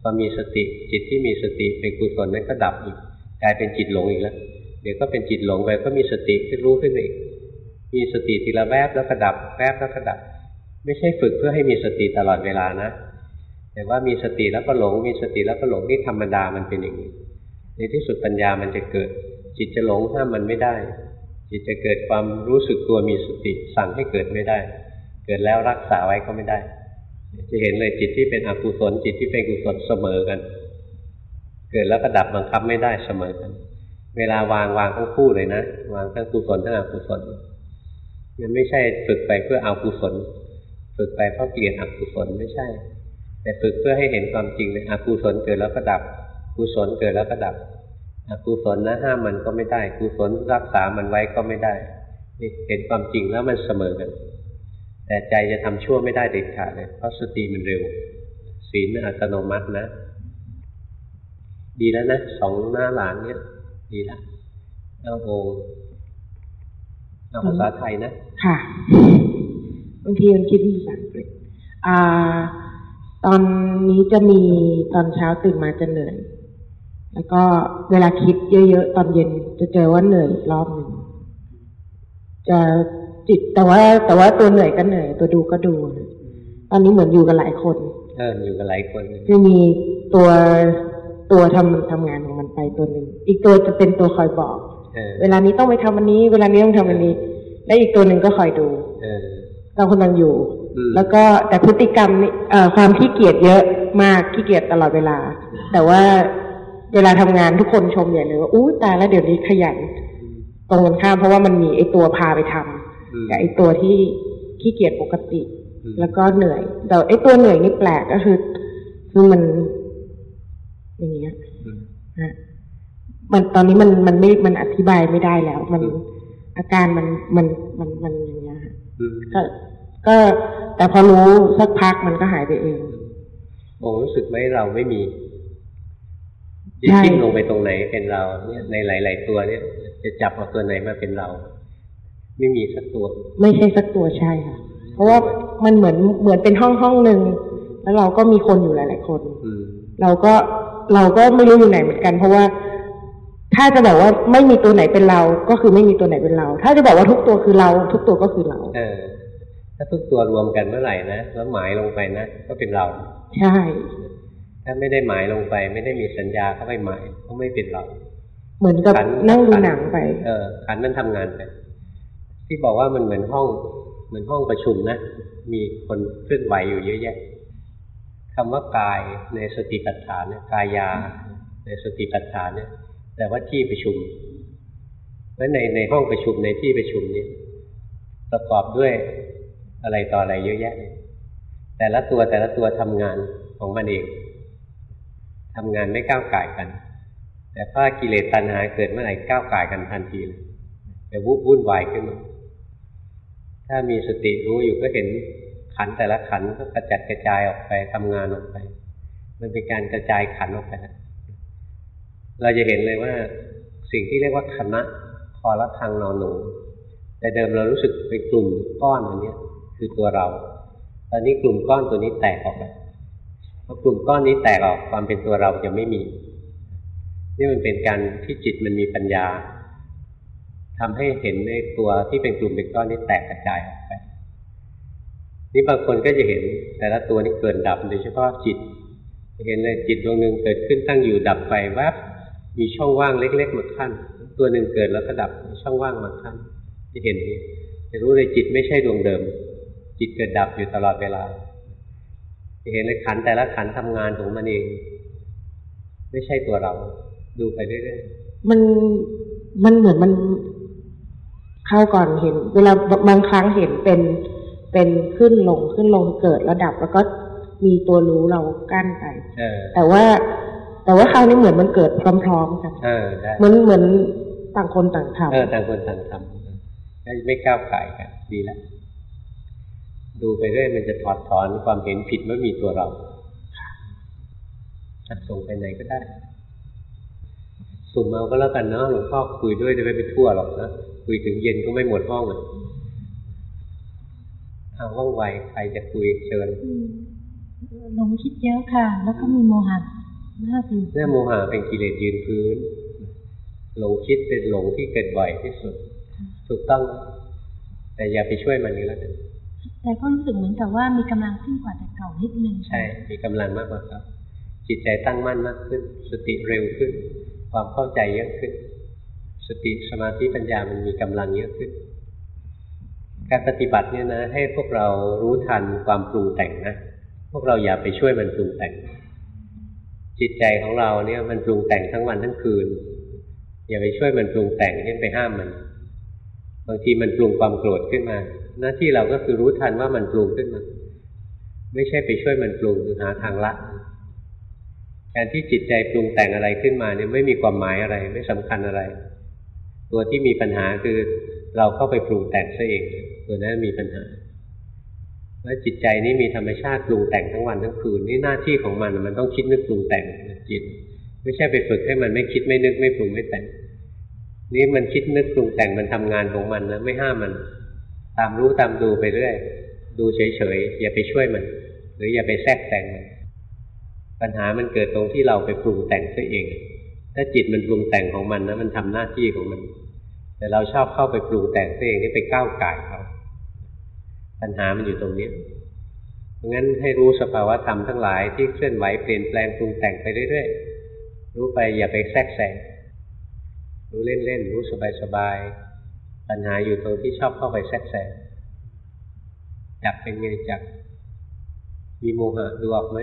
พอมีสติจิตที่มีสติเป็นกุศลนั้นก็ดับอีกกลายเป็นจิตหลงอีกแล้วเดี๋ยวก็เป็นจิตหลงไปก็มีสติที่รู้ขึ้นมาอีก มีสติทีละแวบแล้วก็ดับแวบแล้วก็ดับ ไม่ใช่ฝึกเพื่อให้มีสติตลอดเวลานะ แต่ว่ามีสติแล้วก็หลง มีสติแล้วก็หลงนี่ธรรมดามันเป็นอย่างนี้ในที่สุดปัญญามันจะเกิด จิตจะหลงห้ามมันไม่ได้ จิตจะเกิดความรู้สึกตัวมีสติสั่งให้เกิดไม่ได้ เกิดแล้วรักษาไว้ก็ไม่ได้ จะเห็นเลยจิตที่เป็นอกุศลจิตที่เป็นกุศลเสมอกัน เกิดแล้วก็ดับบังคับไม่ได้เสมอกัน เวลาวางวางทั้งคู่เลยนะวางทั้งกุศลทั้งอกุศลมันไม่ใช่ฝึกไปเพื่อเอากุศล ฝึกไปเพราะเกลียดอกุศลไม่ใช่ แต่ฝึกเพื่อให้เห็นความจริงเลยอกุศลเกิดแล้วก็ดับกุศลเกิดแล้วก็ดับอกุศลนะห้ามมันก็ไม่ได้กุศลรักษามันไว้ก็ไม่ได้นี่เห็นความจริงแล้วมันเสมอกัน แต่ใจจะทำชั่วไม่ได้เด็ดขาดเลยเพราะสติมันเร็ว ศีลมันอัตโนมัตินะ ดีแล้วนะสองหน้าหลานเนี่ย ดีแล้วเอาโองเอาภาษาไทยนะ ค่ะบางทีมันคิดภาษาอังกฤษอ่า ตอนนี้จะมีตอนเช้าตื่นมาจะเหนื่อย แล้วก็เวลาคิดเยอะๆตอนเย็นจะเจอว่าเหนื่อยรอบหนึ่งจะ จิตแต่ว่า แต่ว่าตัวเหนื่อยก็เหนื่อย ตัวดูก็ดู ตอนนี้เหมือนอยู่กับหลายคนเอออยู่กับหลายคนจะมีตัวตัวทำทำงานของมันไปตัวหนึ่งอีกตัวจะเป็นตัวคอยบอกเออเวลานี้ต้องไปทำอันนี้ เวลานี้ต้องทำอันนี้ และอีกตัวหนึ่งก็คอยดูเออเรากำลังอยู่อืมแล้วก็แต่พฤติกรรมนี่เอ่อความขี้เกียจเยอะมากขี้เกียจตลอดเวลา แต่ว่าเวลาทำงานทุกคนชมใหญ่เลยว่าอู้ตายแล้วเดี๋ยวนี้ขยันตรงกันข้ามเพราะว่ามันมีไอตัวพาไปทำอืม กับไอตัวที่ขี้เกียจปกติอืมแล้วก็เหนื่อย แต่ไอตัวเหนื่อยนี่แปลกก็คือ คือมัน อย่างเงี้ยอืมฮะมันตอนนี้มันมันไม่มันอธิบายไม่ได้แล้ว มันอืมอาการมันมันมันมันอย่างเงี้ยฮะอืมก็ก็แต่พอรู้สักพักมันก็หายไปเองโอ้รู้สึกไหมเราไม่มีใช่จิ้มลงไปตรงไหนเป็นเราเนี่ยในหลาย ๆ ตัวเนี่ย จะจับเอาตัวไหนมาเป็นเรา ไม่มีสักตัว ไม่ใช่สักตัวใช่ค่ะ เพราะว่ามันเหมือนเหมือนเป็นห้องห้องหนึ่งแล้วเราก็มีคนอยู่หลาย ๆ คนอืมเราก็เราก็ไม่รู้อยู่ไหนเหมือนกัน เพราะว่าถ้าจะบอกว่าไม่มีตัวไหนเป็นเรา ก็คือไม่มีตัวไหนเป็นเรา ถ้าจะบอกว่าทุกตัวคือเรา ทุกตัวก็คือเรา เออ ถ้าทุกตัวรวมกันเมื่อไหร่นะแล้วหมายลงไปนะก็เป็นเรา ใช่ ถ้าไม่ได้หมายลงไป ไม่ได้มีสัญญาเข้าไปหมายก็ไม่เป็นเรา เหมือนกับขันนั่งดูหนังไป เออขันมันทำงานไป ที่บอกว่ามันเหมือนห้องเหมือนห้องประชุมนะ มีคนเคลื่อนไหวอยู่เยอะแยะคำว่ากายในสติปัฏฐานเนี่ยกายาในสติปัฏฐานเนี่ยแต่ว่าที่ประชุมและในในห้องประชุมในที่ประชุมเนี่ยประกอบด้วยอะไรต่ออะไรเยอะแยะ แต่ละตัวแต่ละตัวทำงานของมันเองทำงานไม่ก้าวไก่กัน แต่ถ้ากิเลสตัณหาเกิดเมื่อไหร่ก้าวไก่กันทันทีเลยจะวุ่นวุ่นวายขึ้นมา ถ้ามีสติรู้อยู่ก็เห็นขันแต่ละขันก็กระจัดกระจายออกไปทำงานออกไป มันเป็นการกระจายขันออกไปนะเราจะเห็นเลยว่าสิ่งที่เรียกว่าคณะคอละคังนอนหนูแต่เดิมเรารู้สึกเป็นกลุ่มก้อนอันนี้คือตัวเรา ตอนนี้กลุ่มก้อนตัวนี้แตกออกไปพอกลุ่มก้อนนี้แตกออกความเป็นตัวเราจะไม่มี นี่มันเป็นการที่จิตมันมีปัญญา ทำให้เห็นในตัวที่เป็นกลุ่มเป็นก้อนนี้แตกกระจายออกไป นี่บางคนก็จะเห็นแต่ละตัวนี้เกิดดับโดยเฉพาะจิต เห็นเลยจิตดวงหนึ่งเกิดขึ้นตั้งอยู่ดับไปแวบมีช่องว่างเล็ก ๆ มาขั้น ตัวหนึ่งเกิดแล้วก็ดับมีช่องว่างมาขั้นจะเห็นจะรู้เลยจิตไม่ใช่ดวงเดิม จิตเกิดดับอยู่ตลอดเวลา จะเห็นเลยขันแต่ละขันธ์ทำงานของมันเอง ไม่ใช่ตัวเรา ดูไปเรื่อยๆมันมันเหมือนมัน เข้าวก่อนเห็น เวลาบางครั้งเห็นเป็นเป็นขึ้นลงขึ้นลงเกิดระดับแล้วก็มีตัวรู้เรากั้นไปๆเออแต่ว่า แต่ว่าคราวนี้เหมือนมันเกิดพร้อมๆกันเออได้เหมือนเหมือนต่างคนต่างทำเออต่างคนต่างทำก็ไม่ก้าวไก่ายกันดีแล้วดูไปเรื่อยมันจะถอดถอนความเห็นผิดว่ามีตัวเราจะส่งไปไหนก็ได้ สุ่มเอาก็แล้วกันเนาะหลวงพ่อคุยด้วยจะไม่ไปทั่วหรอกนะคุยถึงเย็นก็ไม่หมดห้องอะเอาว่องไวใครจะคุยเชิญหลงคิดเยอะค่ะ แล้วก็มีโมหะมากอยู่เรื่องโมหะเป็นกิเลสยืนพื้น หลงคิดเป็นหลงที่เกิดบ่อยที่สุด ถูกต้อง แต่อย่าไปช่วยมันนี้แล้วกันแต่ก็รู้สึกเหมือนกับว่ามีกำลังขึ้นกว่าแต่เก่านิดนึง ใช่ มีกำลังมากกว่าครับ จิตใจตั้งมั่นมากขึ้น สติเร็วขึ้น ความเข้าใจเยอะขึ้น สติสมาธิปัญญามันมีกำลังเยอะขึ้น การปฏิบัติเนี่ยนะ ให้พวกเรารู้ทันความปรุงแต่งนะ พวกเราอย่าไปช่วยมันปรุงแต่ง จิตใจของเราเนี่ยมันปรุงแต่งทั้งวันทั้งคืน อย่าไปช่วยมันปรุงแต่งเช่นไปห้ามมันบางทีมันปรุงความโกรธขึ้นมา หน้าที่เราก็คือรู้ทันว่ามันปรุงขึ้นมา ไม่ใช่ไปช่วยมันปรุงหรือหาทางละ การที่จิตใจปรุงแต่งอะไรขึ้นมาเนี่ยไม่มีความหมายอะไร ไม่สำคัญอะไร ตัวที่มีปัญหาคือเราเข้าไปปรุงแต่งซะเองตัวนั้นมีปัญหาแล้วจิตใจนี้มีธรรมชาติปรุงแต่งทั้งวันทั้งคืนนี่หน้าที่ของมันมันต้องคิดนึกปรุงแต่งจิต ไม่ใช่ไปฝึกให้มันไม่คิดไม่นึกไม่ปรุงไม่แต่ง นี่มันคิดนึกปรุงแต่งมันทำงานของมันนะไม่ห้ามมัน ตามรู้ตามดูไปเรื่อยดูเฉยๆอย่าไปช่วยมัน หรืออย่าไปแทรกแต่งมัน ปัญหามันเกิดตรงที่เราไปปรุงแต่งซะเอง ถ้าจิตมันปรุงแต่งของมันนะมันทำหน้าที่ของมัน แต่เราชอบเข้าไปปรุงแต่งตัวเองนี่ไปก้าวไก่เขาปัญหามันอยู่ตรงนี้เพราะงั้นให้รู้สภาวะธรรมทั้งหลายที่เคลื่อนไหวเปลี่ยนแปลงปรุงแต่งไปเรื่อยๆ รู้ไปอย่าไปแทรกแซง รู้เล่นๆ รู้สบายๆ ปัญหาอยู่ตรงที่ชอบเข้าไปแทรกแซง จักเป็นไงจักมีโมหะดูออกไหม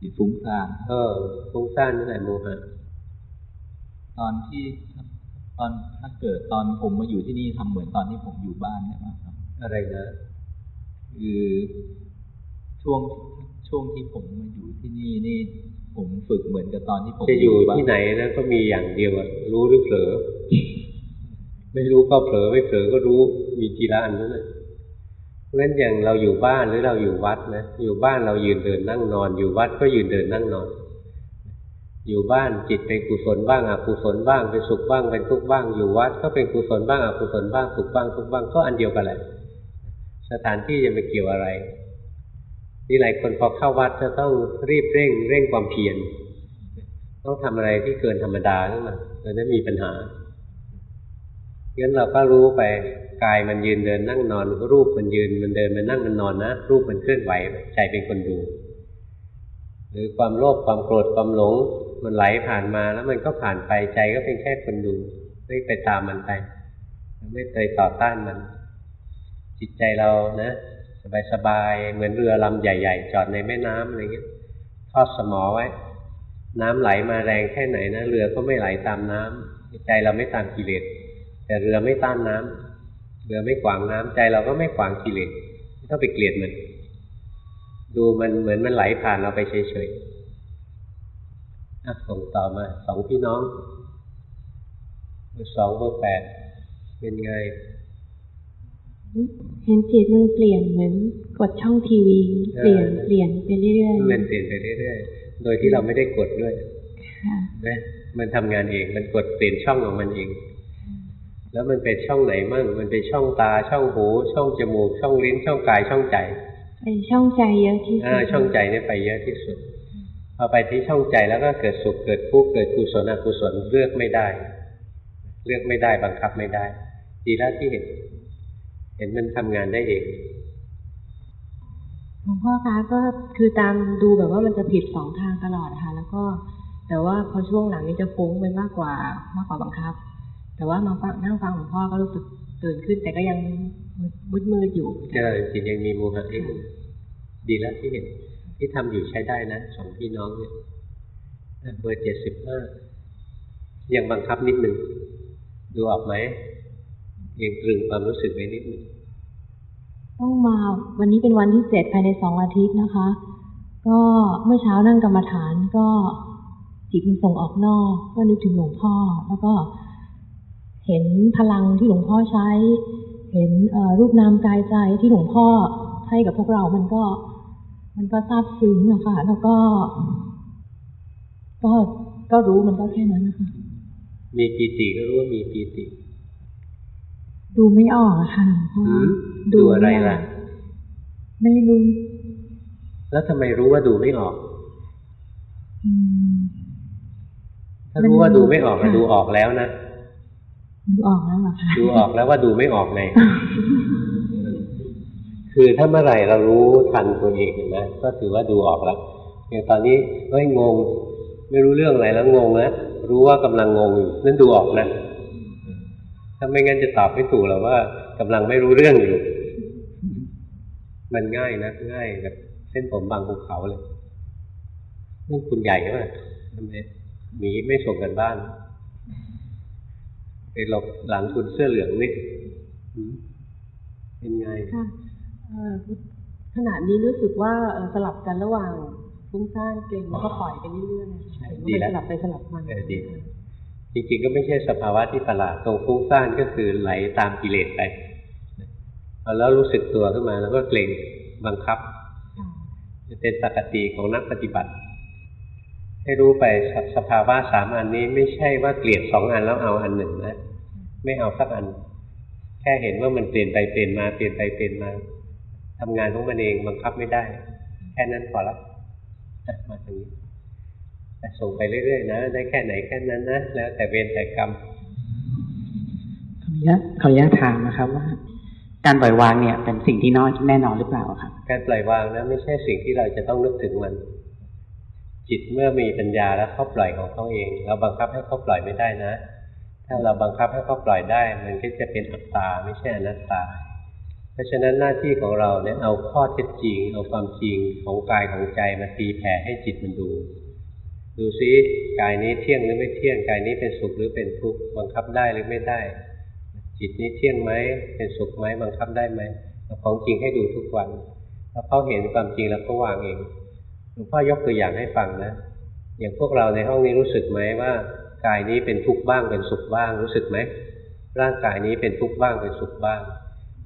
จิตฟุ้งซ่านเออฟุ้งซ่านนั่นแหละโมหะตอนที่ตอนถ้าเกิดตอนผมมาอยู่ที่นี่ทำเหมือนตอนที่ผมอยู่บ้านเนี่ยครับ อะไรนะคือช่วงช่วงที่ผมมาอยู่ที่นี่นี่ผมฝึกเหมือนกับตอนที่ผมจะอยู่บ้าที่ไหนนะก็มีอย่างเดียวอะรู้หรือเผลอ ไม่รู้ก็เผลอไม่เผลอก็รู้มีทีละอันนั่นแหละ เพราะฉะนั้นอย่างเราอยู่บ้านหรือเราอยู่วัดนะอยู่บ้านเรายืนเดินนั่งนอน อยู่วัดก็ยืนเดินนั่งนอน อยู่บ้านจิตเป็นกุศลบ้างอกุศลบ้างเป็นสุขบ้างเป็นทุกข์บ้าง อยู่วัดก็เป็นกุศลบ้างอกุศลบ้างสุขบ้างทุกข์บ้างก็อันเดียวกันแหละสถานที่จะไปเกี่ยวอะไรนี่หลายคนพอเข้าวัดจะต้องรีบเร่ง เร่งความเพียรต้องทำอะไรที่เกินธรรมดาขึ้นมาเราจะมีปัญหา งั้นเราก็รู้ไปกายมันยืนเดินนั่งนอนรูปมันยืนมันเดินมันนั่งมันนอนนะรูปมันเคลื่อนไหวใจเป็นคนดู หรือความโลภความโกรธความหลง มันไหลผ่านมาแล้วมันก็ผ่านไปใจก็เป็นแค่คนดูไม่ไปตามมันไป ไม่เคยต่อต้านมัน จิตใจเรานะสบายๆเหมือนเรือลำใหญ่ ๆ จอดในแม่น้ำอะไรเงี้ยทอดสมอไว้ น้ำไหลมาแรงแค่ไหนนะเรือก็ไม่ไหลตามน้ำใจเราไม่ตามกิเลส แต่เรือไม่ต้านน้ำเรือไม่ขวางน้ำใจเราก็ไม่ขวางกิเลสไม่ต้องไปเกลียดมัน ดูมันเหมือนมันไหลผ่านเราไปเฉยๆอะส่งต่อมาสองพี่น้องเบอร์สองเบอร์แปดเป็นไงเห็นจิตมันเปลี่ยนเหมือนกดช่องทีวี เปลี่ยนเออเปลี่ยนไปเรื่อยมันเปลี่ยนไปเรื่อยๆ โดยที่เราไม่ได้กดด้วยๆค่ะนะมันทำงานเอง มันกดเปลี่ยนช่องของมันเอง แล้วมันเป็นช่องไหนมั่ง มันเป็นช่องตา ช่องหู ช่องจมูก ช่องลิ้น ช่องกาย ช่องใจไปช่องใจเยอะที่สุอ่าดช่องใจเนี่ยไปเยอะที่สุดพอไปที่ช่องใจแล้วก็เกิดสุขเกิดทุกข์เกิดกุศลอกุศลเลือกไม่ได้ เลือกไม่ได้บังคับไม่ได้ ดีแล้วที่เห็น เห็นมันทำงานได้เองหลวงพ่อคะก็คือตามดูแบบว่ามันจะผิดสองทางตลอดนะคะแล้วก็ แต่ว่าพอช่วงหลังนี้จะฟุ้งไปมากกว่ามากกว่าบังคับ แต่ว่ามาฟังนั่งฟังหลวงพ่อก็รู้สึกตื่นขึ้น แต่ก็ยังมืดมืดๆอยู่เจอจิตยังมีโมหะเองดีแล้วที่เห็นที่ทำอยู่ใช้ได้นะสองพี่น้องเนี่ยอะเบอร์เจ็ดสิบห้ายังบังคับนิดหนึ่งดูออกไหมยังตรึงความรู้สึกไว้นิดหนึ่งต้องมาวันนี้เป็นวันที่เจ็ดภายในสองอาทิตย์นะคะ ก็เมื่อเช้านั่งกรรมฐานก็จิตมันส่งออกนอก ก็นึกถึงหลวงพ่อ แล้วก็ เห็นพลังที่หลวงพ่อใช้ เห็นเอ่อรูปนามกายใจที่หลวงพ่อให้กับพวกเรา มันก็ มันก็ซาบซึ้งอะค่ะแล้วก็ ก็ก็รู้มันก็แค่นั้นนะคะ มีปีติก็รู้ว่ามีปีติ ดูไม่ออกอะค่ะหลวงพ่อหืมดูอะไรม่ล่ะ ไม่รู้ แล้วทำไมรู้ว่าดูไม่ออกอืมถ้ารู้ว่าดูไม่ออกก็ค่ะดูออกแล้วนะ ดูออกแล้วเหรอคะดูออกแล้วว่าดูไม่ออกไงคือถ้าเมื่อไหร่เรารู้ทันตัวเองนะก็ถือว่าดูออกแล้วอย่างตอนนี้เฮ้ยงง ไม่รู้เรื่องอะไรแล้วงงแล้วรู้ว่ากำลังงงอยู่นั่นดูออกนะถ้าไม่งั้นจะตอบไม่ถูกหรอกว่ากำลังไม่รู้เรื่องอยู่ มันง่ายนะง่ายแบบเส้นผมบางภูเขาเลยนี่คุณใหญ่ป่ะทำไมหมีไม่ส่งกันบ้าน หลบหลังคุณเสื้อเหลืองนี่หืมเป็นไงค่ะเอ่อขณะนี้รู้สึกว่าเอ่อสลับกันระหว่างฟุ้งซ่านเกร็งแล้วก็ปล่อยไปเรื่อยๆใช่เห็นดีว่าแล้วมันสลับไปสลับมาเออดีจริงๆก็ไม่ใช่สภาวะที่ประหลาดตรงฟุ้งซ่านก็คือไหลตามกิเลสไปพอแล้วรู้สึกตัวขึ้นมาแล้วก็เกร็งบังคับค่ะจะเป็นปกติของนักปฏิบัติ ให้รู้ไปสสภาวะสามอันนี้ไม่ใช่ว่าเกลียดสองอันแล้วเอาอันหนึ่งนะ ไม่เอาสักอัน แค่เห็นว่ามันเปลี่ยนไปเปลี่ยนมาเปลี่ยนไปเปลี่ยนมาทำงานของมันเองบังคับไม่ได้ แค่นั้นพอละอะมาตรงนี้แต่ส่งไปเรื่อยๆนะได้แค่ไหนแค่นั้นนะแล้วแต่เวรแต่กรรมขออนุญาตขออนุญาตถามนะครับว่า การปล่อยวางเนี่ย เป็นสิ่งที่น้อยแน่นอนหรือเปล่าครับการปล่อยวางนะไม่ใช่สิ่งที่เราจะต้องนึกถึงมัน จิตเมื่อมีปัญญาแล้วเขาปล่อยของเขาเอง เราบังคับให้เขาปล่อยไม่ได้นะ ถ้าเราบังคับให้เขาปล่อยได้ มันก็จะเป็นอัตตาไม่ใช่อนัตตา เพราะฉะนั้นหน้าที่ของเราเนี่ยเอาข้อเท็จจริง เอาความจริงของกายของใจมาตีแผ่ให้จิตมันดู ดูซิกายนี้เที่ยงหรือไม่เที่ยงกายนี้เป็นสุขหรือเป็นทุกข์บังคับได้หรือไม่ได้ จิตนี้เที่ยงไหมเป็นสุขไหมบังคับได้ไหมเอาของจริงให้ดูทุกวันพอเขาเห็นความจริงแล้วเขาวางเองหลวงพ่อยกตัวอย่างให้ฟังนะอย่างพวกเราในห้องนี้รู้สึกไหมว่า กายนี้เป็นทุกข์บ้างเป็นสุขบ้างรู้สึกไหมร่างกายนี้เป็นทุกข์บ้างเป็นสุขบ้าง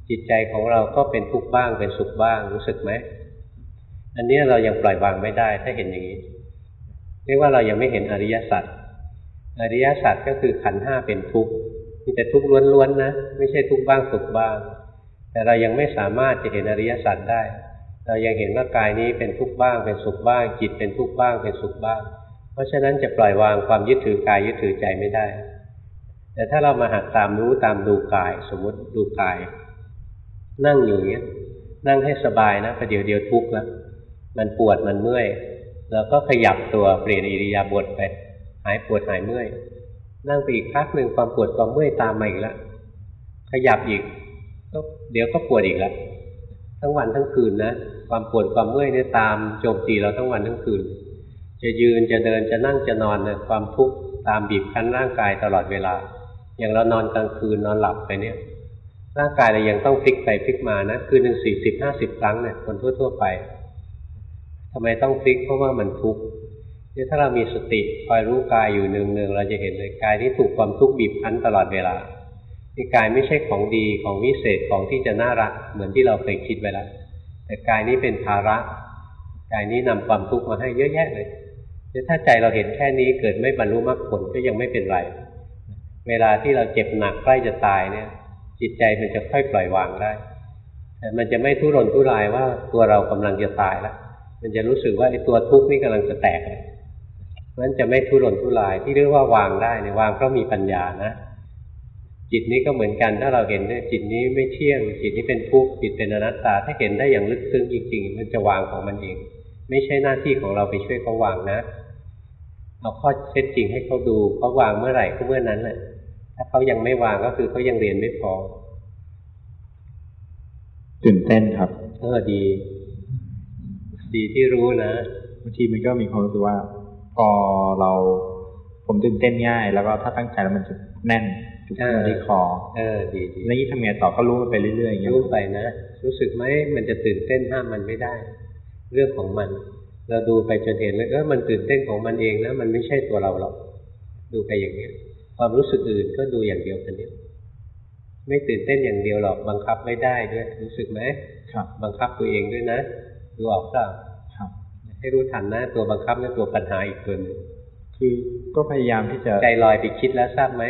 จิตใจของเราก็เป็นทุกข์บ้างเป็นสุขบ้างรู้สึกไหมอันนี้เรายังปล่อยวางไม่ได้ถ้าเห็นอย่างนี้เรียกว่าเรายังไม่เห็นอริยสัจอริยสัจก็คือขันห้าเป็นทุกข์มีแต่ทุกข์ล้วนๆนะไม่ใช่ทุกข์บ้างสุขบ้าง แต่เรายังไม่สามารถจะเห็นอริยสัจได้ เรายังเห็นว่ากายนี้เป็นทุกข์บ้างเป็นสุขบ้าง จิตเป็นทุกข์บ้างเป็นสุขบ้าง เพราะฉะนั้นจะปล่อยวางความยึดถือกายยึดถือใจไม่ได้ แต่ถ้าเรามาหัดตามรู้ตามดูกาย สมมติดูกาย นั่งอยู่อย่างเงี้ยนั่งให้สบายนะประเดี๋ยวเดียวทุกข์แล้วมันปวดมันเมื่อยเราก็ขยับตัวเปลี่ยนอิริยาบถไป หายปวดหายเมื่อย นั่งไปอีกพักหนึ่งความปวดความเมื่อยตามมาอีกแล้วขยับอีกก็เดี๋ยวก็ปวดอีกแล้วทั้งวันทั้งคืนนะความปวดความเมื่อยเนี่ยตามโจมตีเราทั้งวันทั้งคืน จะยืนจะเดินจะนั่งจะนอนเนี่ยความทุกข์ตามบีบคั้นร่างกายตลอดเวลา อย่างเรานอนกลางคืนนอนหลับไปเนี่ย ร่างกายเรายังต้องพลิกไปพลิกมานะคืนหนึ่งสี่สิบห้าสิบครั้งเนี่ยคนทั่ว ๆ ไปทำไมต้องพลิกเพราะว่ามันทุกข์เนี่ยถ้าเรามีสติคอยรู้กายอยู่เนืองๆเราจะเห็นเลยกายที่ถูกความทุกข์บีบคั้นตลอดเวลาที่กายไม่ใช่ของดีของวิเศษของที่จะน่ารัก เหมือนที่เราเคยคิดไว้แล้วแต่กายนี้เป็นภาระ กายนี้นำความทุกข์มาให้เยอะแยะเลย ถ้าใจเราเห็นแค่นี้เกิดไม่บรรลุมรรคผลก็ยังไม่เป็นไร เวลาที่เราเจ็บหนักใกล้จะตายเนี่ย จิตใจมันจะค่อยปล่อยวางได้แต่มันจะไม่ทุรนทุรายว่าตัวเรากำลังจะตายแล้วมันจะรู้สึกว่าไอ้ตัวทุกข์นี่กำลังจะแตกเลยเพราะฉะนั้นจะไม่ทุรนทุรายที่เรียกว่าวางได้เนี่ยวางเพราะมีปัญญานะ จิตนี้ก็เหมือนกัน ถ้าเราเห็นเนี่ยจิตนี้ไม่เที่ยง จิตนี้เป็นทุกข์จิตเป็นอนัตตา ถ้าเห็นได้อย่างลึกซึ้งจริงๆ มันจะวางของมันเอง ไม่ใช่หน้าที่ของเราไปช่วยเขาวางนะเอาข้อเท็จจริงให้เขาดูเขาวางเมื่อไหร่ก็เมื่อนั้นแหละถ้าเขายังไม่วางก็คือเขายังเรียนไม่พอตื่นเต้นครับเออดี ดีที่รู้นะบางทีมันก็มีความรู้สึกว่าพอเรา ผมตื่นเต้นง่าย แล้วก็ถ้าตั้งใจแล้วมันจะแน่นจุกมาที่คอเออ ดีดีแล้วยิ่งทำไงต่อก็รู้ไปเรื่อยๆอย่างเงี้ยรู้ไปนะรู้สึกไหมมันจะตื่นเต้นห้ามมันไม่ได้ เรื่องของมัน เราดูไปจนเห็นเลยเออมันตื่นเต้นของมันเองนะมันไม่ใช่ตัวเราหรอกดูไปอย่างเนี้ยความรู้สึกอื่นก็ดูอย่างเดียวกันเนี้ยไม่ตื่นเต้นอย่างเดียวหรอกบังคับไม่ได้ด้วย รู้สึกไหมครับ บังคับตัวเองด้วยนะดูออกเปล่าครับ ให้รู้ทันนะตัวบังคับนั่นตัวปัญหาอีกตัวหนึงคือก็พยายามที่จะใจลอยไปคิดแล้วทราบไหม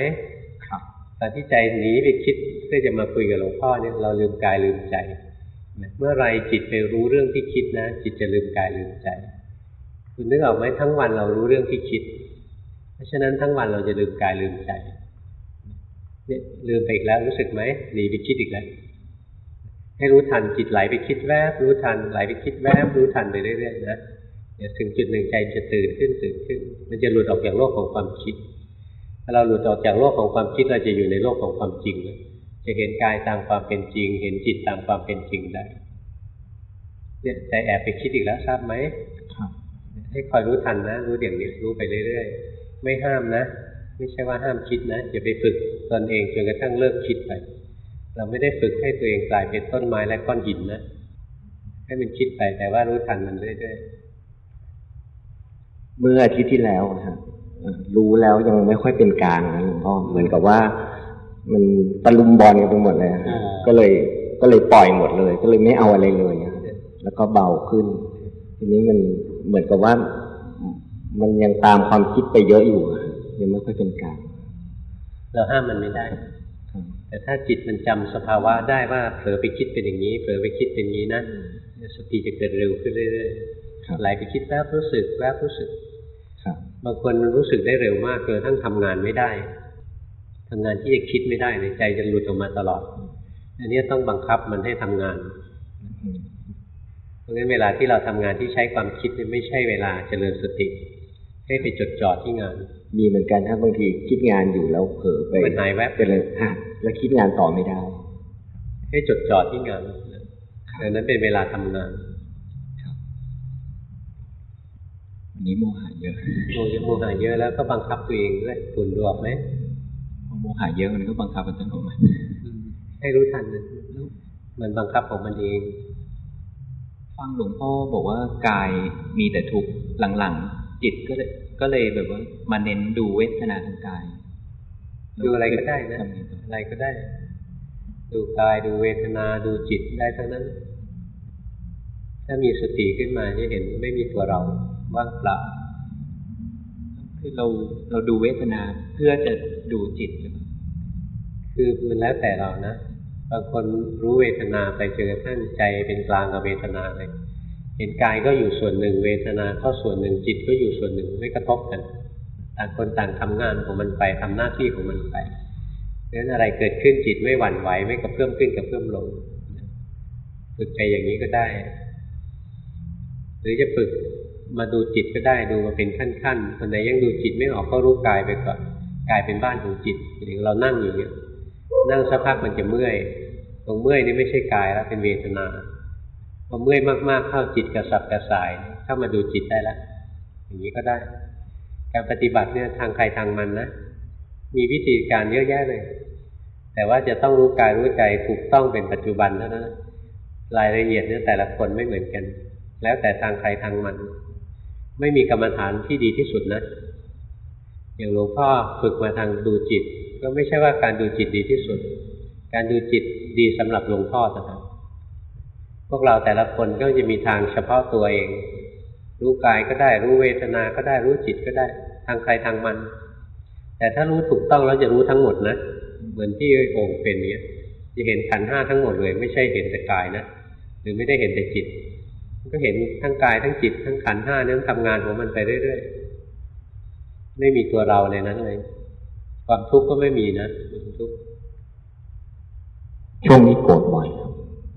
ครับตอนที่ใจหนีไปคิดเพื่อจะมาคุยกับหลวงพ่อเนี่ยเราลืมกายลืมใจ เมื่อไรจิตไปรู้เรื่องที่คิดนะ จิตจะลืมกายลืมใจ คุณนึกออกไหมทั้งวันเรารู้เรื่องที่คิด เพราะฉะนั้นทั้งวันเราจะลืมกายลืมใจเนี่ยลืมไปอีกแล้วรู้สึกไหมหนีไปคิดอีกแล้วให้รู้ทันจิตไหลไปคิดแวบรู้ทันไหลไปคิดแวบรู้ทันไปเรื่อยๆนะเดี๋ยวถึงจุดหนึ่งใจจะตื่นขึ้นตื่นขึ้น มันจะหลุดออกจากโลกของความคิดถ้าเราหลุดออกจากโลกของความคิดเราจะอยู่ในโลกของความจริงแล้ว จะเห็นกายตามความเป็นจริง เห็นจิตตามความเป็นจริงได้ เนี่ยใจแอบไปคิดอีกแล้วทราบไหมครับให้คอยรู้ทันนะ รู้อย่างนี้รู้ไปเรื่อยๆ ไม่ห้ามนะ ไม่ใช่ว่าห้ามคิดนะอย่าไปฝึกตนเองจนกระทั่งเลิกคิดไป เราไม่ได้ฝึกให้ตัวเองกลายเป็นต้นไม้และก้อนหินนะ ให้มันคิดไปแต่ว่ารู้ทันมันเรื่อยเมื่ออาทิตย์ที่แล้วนะฮะเอ่อรู้แล้วยังไม่ค่อยเป็นกลางนะหลวงพ่อเหมือนกับว่า มันตะลุมบอลกันไปหมดเลยอะก็เลยก็เลยปล่อยหมดเลย ก็เลยไม่เอาอะไรเลยอะแล้วก็เบาขึ้น ทีนี้มันเหมือนกับว่า มันยังตามความคิดไปเยอะอยู่อะยังไม่ค่อยเป็นกลางๆเราห้ามมันไม่ได้ แต่ถ้าจิตมันจำสภาวะได้ว่าเผลอไปคิดเป็นอย่างนี้เผลอไปคิดเป็นอย่างนี้นะสติจะเกิดเร็วขึ้นเรื่อยครับๆไหลไปคิดแวบรู้สึกแวบรู้สึกครับบางคนรู้สึกได้เร็วมากจนทั้งทำงานไม่ได้ ทำงานที่จะคิดไม่ได้ในใจจะหลุดออกมาตลอด อันนี้ต้องบังคับมันให้ทำงานเพราะฉะนั้นเวลาที่เราทำงานที่ใช้ความคิดไม่ใช่เวลาเจริญสติ ให้ไปจดจ่อที่งาน มีเหมือนกันถ้าบางทีคิดงานอยู่แล้วเผลอไปมันหายแวบไปเลยฮะแล้วคิดงานต่อไม่ได้ ให้จดจ่อที่งานดังนั้นเป็นเวลาทำงานวันนี้โมหะเยอะโมยโมหะเยอะแล้วก็บังคับตัวเองด้วยฝุ่นดูออกไหมพอ โมหะเยอะมันก็บังคับอัตโนมัติให้รู้ทันมันมันบังคับของมันเอง ฟังหลวงพ่อบอกว่ากายมีแต่ทุกข์หลังๆจิตก็เลยก็เลยแบบว่ามาเน้นดูเวทนาทางกาย ดูอะไรก็ได้นะทำไงต่ออะไรก็ได้ ดูกายดูเวทนาดูจิตได้ทั้งนั้น ถ้ามีสติขึ้นมาจะเห็นไม่มีตัวเราว่างเปล่า คือเราเราดูเวทนาเพื่อจะดูจิต คือมันแล้วแต่เรานะบางคนรู้เวทนาไปจนกระทั่งใจเป็นกลางกับเวทนาเลยเห็นกายก็อยู่ส่วนหนึ่งเวทนาก็ส่วนหนึ่งจิตก็อยู่ส่วนหนึ่งไม่กระทบกันต่างคนต่างทำงานของมันไปทำหน้าที่ของมันไปเพราะฉะนั้นอะไรเกิดขึ้นจิตไม่หวั่นไหวไม่กระเพื่อมขึ้นกระเพื่อมลงฝึกใจอย่างนี้ก็ได้ หรือจะฝึก มาดูจิตก็ได้ดูมาเป็นขั้นๆคนไหนยังดูจิตไม่ออกก็รู้กายไปก่อนกายเป็นบ้านของจิตอย่างเรานั่งอยู่เนี่ยนั่งสักพักมันจะเมื่อย ตรงเมื่อยนี่ไม่ใช่กายแล้วเป็นเวทนาพอเมื่อยมากๆเข้าจิตกระสับกระส่ายเข้ามาดูจิตได้แล้วอย่างนี้ก็ได้ การปฏิบัติเนี่ยทางใครทางมันนะมีวิธีการเยอะแยะเลย แต่ว่าจะต้องรู้กายรู้ใจถูกต้องเป็นปัจจุบันเท่านั้นนะรายละเอียดเนี่ยแต่ละคนไม่เหมือนกัน แล้วแต่ทางใครทางมัน ไม่มีกรรมฐานที่ดีที่สุดนะ อย่างหลวงพ่อฝึกมาทางดูจิต ก็ไม่ใช่ว่าการดูจิตดีที่สุด การดูจิตดีสำหรับหลวงพ่อนะครับพวกเราแต่ละคนก็จะมีทางเฉพาะตัวเอง รู้กายก็ได้รู้เวทนาก็ได้รู้จิตก็ได้ทางใครทางมัน แต่ถ้ารู้ถูกต้องแล้วจะรู้ทั้งหมดนะเหมือนที่โอ่งเป็นเนี้ยจะเห็นขันห้าทั้งหมดเลย ไม่ใช่เห็นแต่กายนะหรือไม่ได้เห็นแต่จิต ก็เห็นทั้งกายทั้งจิตทั้งขันธ์ห้านั้นทำงานของมันไปเรื่อยๆ ไม่มีตัวเราในนั้นเลย ความทุกข์ก็ไม่มีนะความทุกข์ช่วงนี้โกรธบ่อยครับ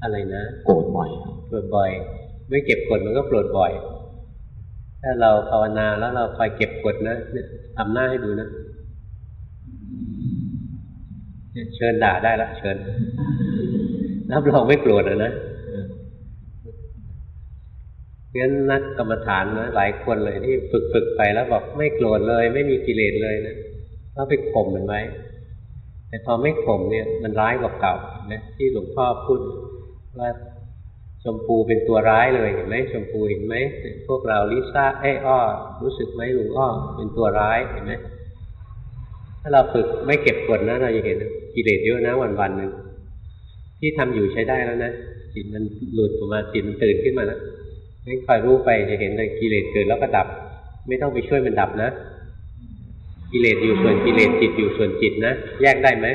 อะไรนะ โกรธบ่อยครับโกรธบ่อย ไม่เก็บกดมันก็โกรธบ่อย ถ้าเราภาวนาแล้วเราคอยเก็บกดนะเนี่ยทำหน้าให้ดูนะเนี่ยเชิญด่าได้ละเชิญรับรองไม่โกรธอะนะ งั้นนักกรรมฐานนะหลายคนเลยที่ฝึกฝึกไปแล้วบอกไม่โกรธเลย ไม่มีกิเลสเลยนะแล้วไปข่มมันไว้แต่พอไม่ข่มเนี่ยมันร้ายกว่าเก่านะที่หลวงพ่อพูดว่าชมพูเป็นตัวร้ายเลยเห็นไหมชมพูเห็นไหมพวกเราลิซ่าเอ้อ้อรู้สึกไหมลุงอ้อเป็นตัวร้ายเห็นไหมถ้าเราฝึกไม่เก็บกดนะเราจะเห็นกิเลสเยอะนะวันวันหนึ่งที่ทำอยู่ใช้ได้แล้วนะจิตมันหลุดออกมาจิตมันตื่นขึ้นมาแล้ว นคอยรู้ไปจะเห็นเลยกิเลสเกิดแล้วก็ดับ ไม่ต้องไปช่วยมันดับนะ กิเลสอยู่ส่วนกิเลสจิตอยู่ส่วนจิตนะ แยกได้ไหม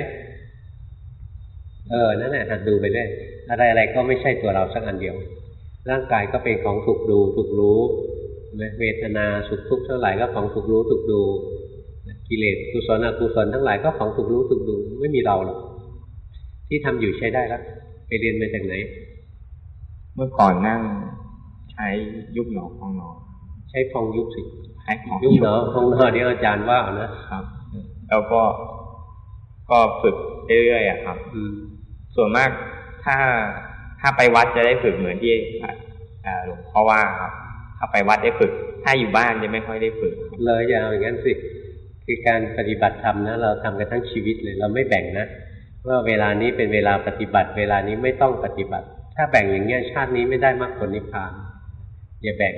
เออ นั่นแหละหัดดูไปได้อยอะไรอะไรก็ไม่ใช่ตัวเราสักอันเดียว ร่างกายก็เป็นของถูกดูถูกรู้เวทนาสุขทุกข์ทั้งหลายก็ของถูกรู้ถูกดู กิเลสกุศลอกุศลทั้งหลายก็ของถูกรู้ถูกดู ไม่มีเราหรอกที่ทำอยู่ใช้ได้แล้วไปเรียนมาจากไหน เมื่อก่อนนั่ง ใช้ยุบหนอพองหนอ ใช้พองยุบสิใช้ของยุบเนาะพองเนาะเดี๋ยวอาจารย์ว่าเอานะครับ แล้วก็ก็ฝึกเรื่อยๆอะครับอืมส่วนมากถ้าถ้าไปวัดจะได้ฝึกเหมือนที่อ่าหลวงพ่อว่าครับถ้าไปวัดได้ฝึก ถ้าอยู่บ้านจะไม่ค่อยได้ฝึกครับเลยอย่าเอาอย่างนั้นสิคือการปฏิบัติธรรมนะเราทำกันทั้งชีวิตเลยเราไม่แบ่งนะว่าเวลานี้เป็นเวลาปฏิบัติ เวลานี้ไม่ต้องปฏิบัติ ถ้าแบ่งอย่างเงี้ยชาตินี้ไม่ได้มรรคผลนิพพาน อย่าแบ่ง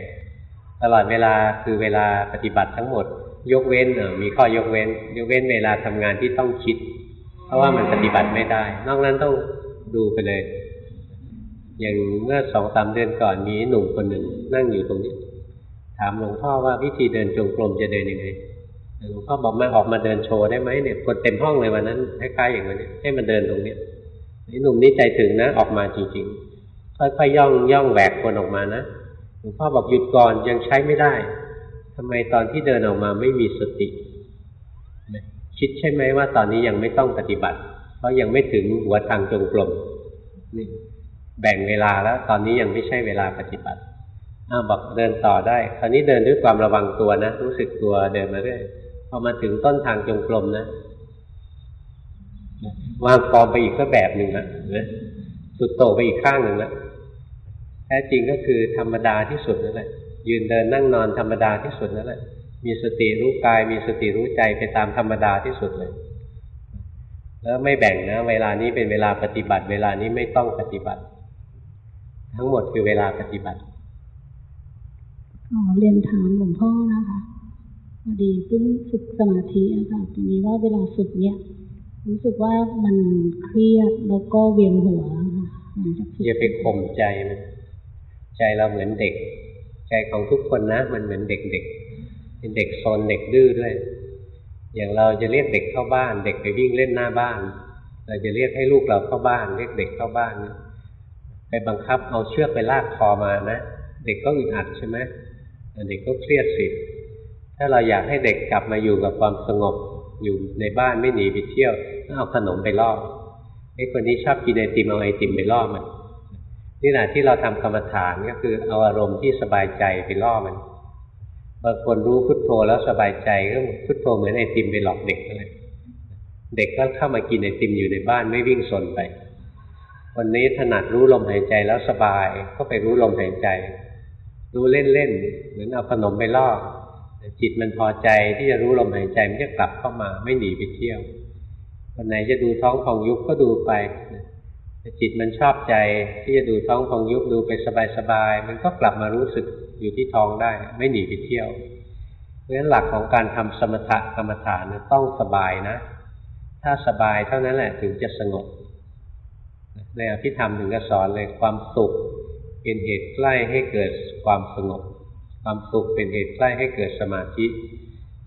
ตลอดเวลาคือเวลาปฏิบัติทั้งหมด ยกเว้นเออมีข้อยกเว้น ยกเว้นเวลาทำงานที่ต้องคิด เพราะว่ามันปฏิบัติไม่ได้ นอกนั้นต้องดูไปเลย อย่างเมื่อสองสามเดือนก่อนมีหนุ่มคนหนึ่งนั่งอยู่ตรงนี้ ถามหลวงพ่อว่าวิธีเดินจงกรมจะเดินยังไงหลวงพ่อบอกมาออกมาเดินโชว์ได้ไหมเนี่ยคนเต็มห้องเลยวันนั้นคล้ายๆอย่างนั้นให้มันเดินตรงเนี้ยไอ้หนุ่มนี่ใจถึงนะออกมาจริงๆค่อยๆย่องย่องแหวกคนออกมานะ หลวงพ่อบอกหยุดก่อนยังใช้ไม่ได้ทำไมตอนที่เดินออกมาไม่มีสติ คิดใช่ไหมว่าตอนนี้ยังไม่ต้องปฏิบัติ เพราะยังไม่ถึงหัวทางจงกรมนี่แบ่งเวลาแล้ว ตอนนี้ยังไม่ใช่เวลาปฏิบัติอ้าวบอกเดินต่อได้ คราวนี้เดินด้วยความระวังตัวนะรู้สึกตัวเดินมาเรื่อยพอมาถึงต้นทางจงกรมนะวางฟอร์มไปอีกก็แบบหนึ่งนะสุดโต่งไปอีกข้างหนึ่งนะ ท้จริงก็คือธรรมดาที่สุดนั่นแหละ ยืนเดินนั่งนอนธรรมดาที่สุดนั่นแหละ มีสติรู้กาย มีสติรู้ใจไปตามธรรมดาที่สุดเลย แล้วไม่แบ่งนะ เวลานี้เป็นเวลาปฏิบัติ เวลานี้ไม่ต้องปฏิบัติ ทั้งหมดคือเวลาปฏิบัติขอเรียนถามหลวงพ่อนะคะพอดีเพิ่งฝึกสมาธิอะค่ะทีนี้ว่าเวลาฝึกเนี่ย รู้สึกว่ามันเครียดแล้วก็เวียนหัวอย่าไปข่มใจมัน ใจเราเหมือนเด็ก ใจของทุกคนนะ มันเหมือนเด็กๆเป็นเด็กโซนเด็กดื้อด้วย อย่างเราจะเรียกเด็กเข้าบ้าน เด็กไปวิ่งเล่นหน้าบ้าน เราจะเรียกให้ลูกเราเข้าบ้าน เรียกเด็กเข้าบ้านไปบังคับเอาเชือกไปลากคอมานะ เด็กก็อึดอัดใช่ไหมเด็กก็เครียดสิถ้าเราอยากให้เด็กกลับมาอยู่กับความสงบอยู่ในบ้านไม่หนีไปเที่ยวก็เอาขนมไปล่อไอ้คนนี้ชอบกินไอติมเอาไอติมไปล่อมัน นี่แหละที่เราทำกรรมฐานก็คือเอาอารมณ์ที่สบายใจไปล่อมันบางคนรู้พุทโธแล้วสบายใจก็พุทโธเหมือนไอติมไปหลอกเด็กเลยเด็กก็เข้ามากินไอติมอยู่ในบ้านไม่วิ่งสนไป วันนี้ถนัดรู้ลมหายใจแล้วสบายก็ไปรู้ลมหายใจ รู้เล่นๆเหมือนเอาขนมไปล่อจิตมันพอใจที่จะรู้ลมหายใจมันจะกลับเข้ามาไม่หนีไปเที่ยววันไหนจะดูท้องของยุบก็ดูไป จิตมันชอบใจที่จะดูท้องของยุบดูไปสบายๆมันก็กลับมารู้สึกอยู่ที่ท้องได้ ไม่หนีไปเที่ยวเพราะฉะนั้นหลักของการทำสมถะกรรมฐานต้องสบายนะ ถ้าสบายเท่านั้นแหละถึงจะสงบในอภิธรรมถึงจะสอนเลยความสุขเป็นเหตุใกล้ให้เกิดความสงบ ความสุขเป็นเหตุใกล้ให้เกิดสมาธิ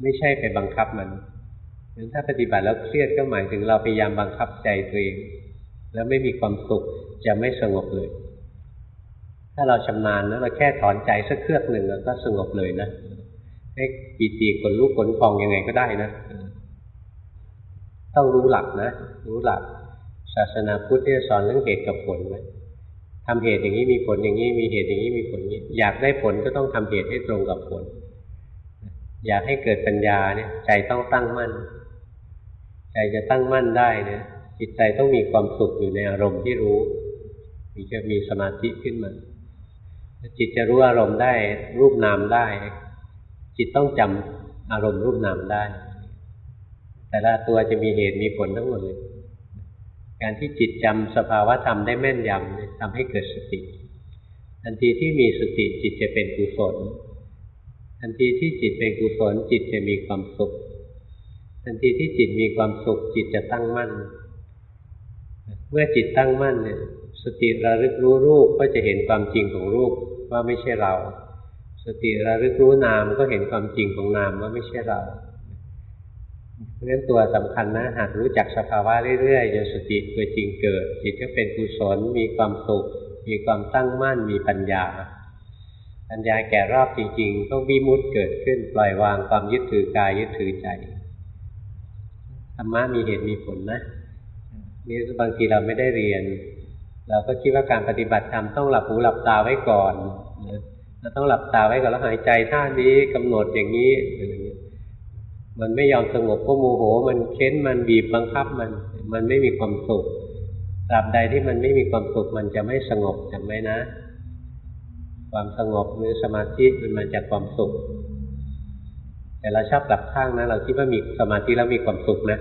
ไม่ใช่ไปบังคับมันเพราะถ้าปฏิบัติแล้วเครียดก็หมายถึงเราพยายามบังคับใจตัวเอง แล้วไม่มีความสุขจะไม่สงบเลย ถ้าเราชำนาญแล้วเราแค่ถอนใจสักเครือกหนึ่งก็สงบเลยนะให้ปีติขนลุกขนพองยังไงก็ได้นะ ต้องรู้หลักนะ รู้หลัก ศาสนาพุทธที่สอนเรื่องเหตุกับผลไว้ทำเหตุอย่างนี้มีผลอย่างนี้มีเหตุอย่างนี้มีผลอย่างนี้ อยากได้ผลก็ต้องทำเหตุให้ตรงกับผล อยากให้เกิดปัญญาเนี่ย ใจต้องตั้งมั่น ใจจะตั้งมั่นได้เนี่ย จิตใจต้องมีความสุขอยู่ในอารมณ์ที่รู้ถึงจะมีสมาธิขึ้นมาจิตจะรู้อารมณ์ได้รูปนามได้ จิตต้องจำอารมณ์รูปนามได้ แต่ละตัวจะมีเหตุมีผลทั้งหมดเลย การที่จิตจำสภาวะธรรมได้แม่นยำทำให้เกิดสติ ทันทีที่มีสติจิตจะเป็นกุศล ทันทีที่จิตเป็นกุศลจิตจะมีความสุข ทันทีที่จิตมีความสุขจิตจะตั้งมั่น เมื่อจิตตั้งมั่นเนี่ยสติระลึกรู้รูปก็จะเห็นความจริงของรูปว่าไม่ใช่เรา สติระลึกรู้นามก็เห็นความจริงของนามว่าไม่ใช่เราเพราะฉะนั้นตัวสำคัญนะหากรู้จักสภาวะเรื่อยๆจนสติตัวจริงเกิด จิตก็เป็นกุศลมีความสุข มีความตั้งมั่นมีปัญญา ปัญญาแก่รอบจริงๆต้องวิมุตเกิดขึ้นปล่อยวางความยึดถือกายยึดถือใจธรรมะมีเหตุมีผลนะ นี่บางทีเราไม่ได้เรียน เราก็คิดว่าการปฏิบัติธรรมต้องหลับหูหลับตาไว้ก่อนเราต้องหลับตาไว้ก่อนแล้วหายใจท่านี้กำหนดอย่างนี้อย่างนี้มันไม่ยอมสงบก็โมโห มันเค้นมันบีบบังคับมัน มันไม่มีความสุขตราบใดที่มันไม่มีความสุขมันจะไม่สงบจำไว้นะ ความสงบหรือสมาธิมันมาจากความสุข แต่เราชอบกลับข้างนะ เราคิดว่ามีสมาธิแล้วมีความสุขนะ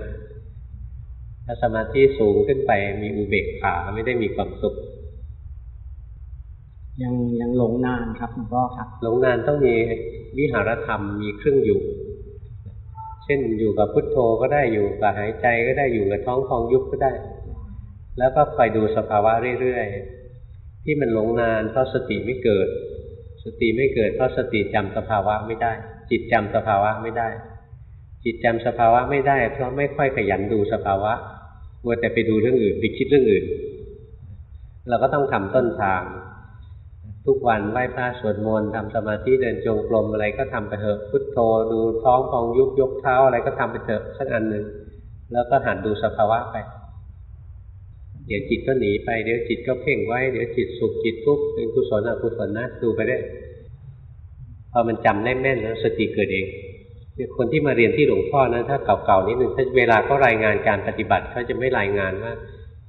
ถ้าสมาธิสูงขึ้นไปมีอุเบกขาไม่ได้มีความสุข ยังยังหลงนานครับหลวงพ่อครับ หลงนานต้องมีวิหารธรรมมีเครื่องอยู่ เช่นอยู่กับพุทโธก็ได้อยู่กับหายใจก็ได้อยู่กับท้องพองยุบก็ได้ แล้วก็คอยดูสภาวะเรื่อยๆที่มันหลงนานเพราะสติไม่เกิด สติไม่เกิดเพราะสติจำสภาวะไม่ได้ จิตจำสภาวะไม่ได้ จิตจำสภาวะไม่ได้ เพราะไม่ค่อยขยันดูสภาวะมัวแต่ไปดูเรื่องอื่นไปคิดเรื่องอื่น เราก็ต้องทำต้นทาง ทุกวันไหว้พระสวดมนต์ทำสมาธิเดินจงกรมอะไรก็ทำไปเถอะพุทโธดูท้องฟองยุบยกเท้าอะไรก็ทำไปเถอะสักอันหนึ่งแล้วก็หันดูสภาวะไปเดี๋ยวจิตก็หนีไปเดี๋ยวจิตก็เพ่งไว้เดี๋ยวจิตสุขจิตทุกข์เป็นกุศลอกุศลนะดูไปได้พอมันจำได้แม่นแล้วสติเกิดเอง เนี่ยคนที่มาเรียนที่หลวงพ่อนะถ้าเก่าๆนิดหนึ่งถ้าเวลาเขารายงานการปฏิบัติเขาจะไม่รายงานว่า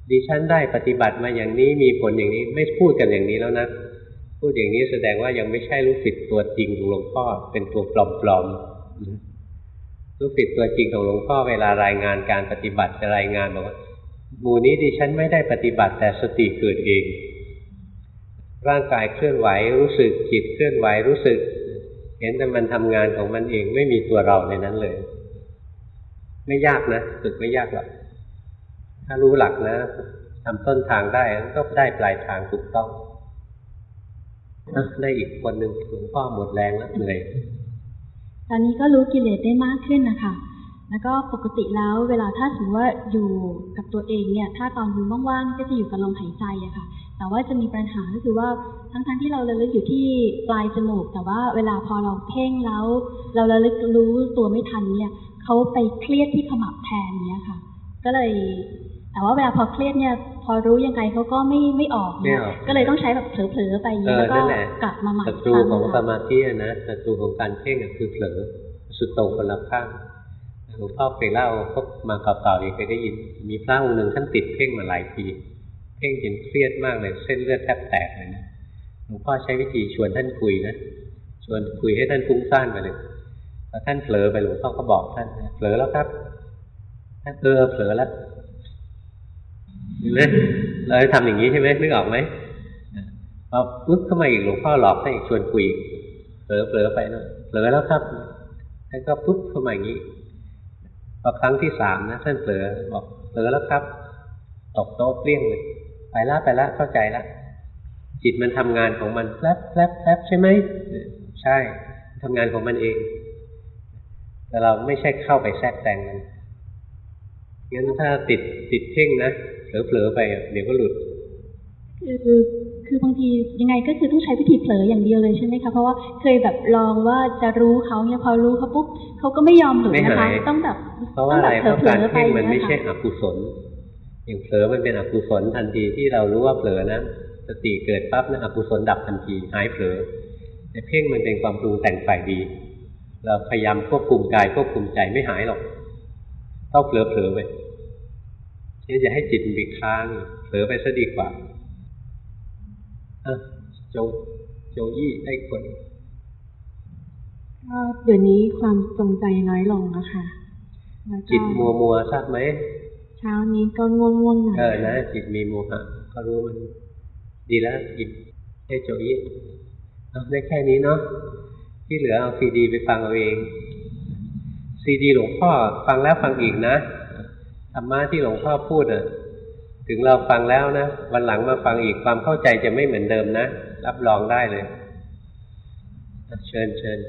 ดิฉันได้ปฏิบัติมาอย่างนี้มีผลอย่างนี้ไม่พูดกันอย่างนี้แล้วนะพูดอย่างนี้แสดงว่ายังไม่ใช่ลูกศิษย์ตัวจริงของหลวงพ่อเป็นตัวปลอมๆลูกศิษย์ตัวจริงของหลวงพ่อเวลารายงานการปฏิบัติจะรายงานบอกว่าหมู่นี้ดิฉันไม่ได้ปฏิบัติแต่สติเกิดเอง ร่างกายเคลื่อนไหวรู้สึกจิตเคลื่อนไหวรู้สึก เห็นแต่มันทำงานของมันเองไม่มีตัวเราในนั้นเลย ไม่ยากนะฝึกไม่ยากหรอกถ้ารู้หลักนะทำต้นทางได้ก็ได้ปลายทางถูกต้องได้อีกคนหนึ่งหลวงพ่อหมดแรงแล้วเหนื่อยตอนนี้ก็รู้กิเลสได้มากขึ้นนะคะแล้วก็ปกติแล้วเวลาถ้าสมมติว่าอยู่กับตัวเองเนี่ย ถ้าตอนอยู่ว่างๆก็จะอยู่กับลมหายใจอะค่ะ แต่ว่าจะมีปัญหาก็คือว่าทั้งๆทที่เราระลึกอยู่ที่ปลายจมูก แต่ว่าเวลาพอเราเพ่งแล้ว เราระลึกรู้ตัวไม่ทันเนี่ยเขาไปเครียดที่ขมับแทนเนี่ยค่ะ ก็เลย แต่ว่าเวลาพอเครียดเนี่ย พอรู้ยังไงเขาก็ไม่ไม่ออกเนี่ยก็เลยต้องใช้แบบเผลอๆไปอย่างเอนี้อแล้วก็นั่นแหละกลับมาใหม่ศัตรูของสมาธิอะนะศัตรูของการเพ่งอะคือเผลอสุดโต่งคนละข้างหลวงพ่อเคยเล่าพวกมาเก่าๆนี่เคยได้ยิน มีพระองค์หนึ่งท่านติดเพ่งมาหลายปี เพ่งจนเครียดมากเลย เส้นเลือดแทบแตกเลยนะหลวงพ่อใช้วิธีชวนท่านคุยนะชวนคุยให้ท่านฟุ้งซ่านไปเลยพอท่านเผลอไปหลวงพ่อก็บอกท่านเผลอแล้วครับท่านเออเผลอแล้วเห็นไหมเราทำอย่างนี้ใช่ไหมนึกออกไหมพอปึ๊บเข้ามาอีกหลวงพ่อหลอกให้อีกชวนคุยอีกเผลอเผลอไปนะเผลอแล้วครับท่านก็ปุ๊บเข้ามาอย่างนี้พอครั้งที่สามนะท่านเผลอบอกเผลอแล้วครับ ตกโต๊ะเปรี้ยงเลย ละไปละเข้าใจละ จิตมันทำงานของมันแป๊บแป๊บแป๊บใช่ไหมใช่ทำงานของมันเอง แต่เราไม่ใช่เข้าไปแทรกแซงมันงั้นถ้าติดติดเพ่งนะเผลอๆไปเดี๋ยวก็หลุด คือคือบางทียังไงก็คือต้องใช้วิธีเผลออย่างเดียวเลยใช่ไหมคะเพราะว่าเคยแบบลองว่าจะรู้เขาเนี่ยพอรู้เขาปุ๊บเขาก็ไม่ยอมหลุดไม่นะคะหายต้องแบบเพราะว่าต้องอะไรแบบเพราะการๆไปเพ่งมันไม่เยใช่ค่ะอกุศล อย่างเผลอมันเป็นอกุศลทันทีที่เรารู้ว่าเผลอนะสติเกิดปั๊บนะอกุศลดับทันทีหายเผลอแต่เพ่งมันเป็นความปรุงแต่งฝ่ายดี เราพยายามควบคุมกายควบคุมใจไม่หายหรอกต้องเผลอเผลอๆไปนี่จะให้จิตมันไปค้างเผลอไปซะดีกว่าอะโจโจยี่ได้คนก็เดี๋ยวนี้ความจงใจน้อยลงนะคะแล้วก็จิตมัวมัวๆทราบไหม เช้านี้ก็ง่วงง่วงๆหน่อยเออนะจิตมีโมหะก็รู้มัน ดีแล้วหยิบให้โจยี่เอาได้แค่นี้เนาะที่เหลือเอาซีดีไปฟังเอาเองซีดีหลวงพ่อฟังแล้วฟังอีกนะธรรมะที่หลวงพ่อพูดอะ ถึงเราฟังแล้วนะวันหลังมาฟังอีกความเข้าใจจะไม่เหมือนเดิมนะ รับรองได้เลยเชิญเชิญ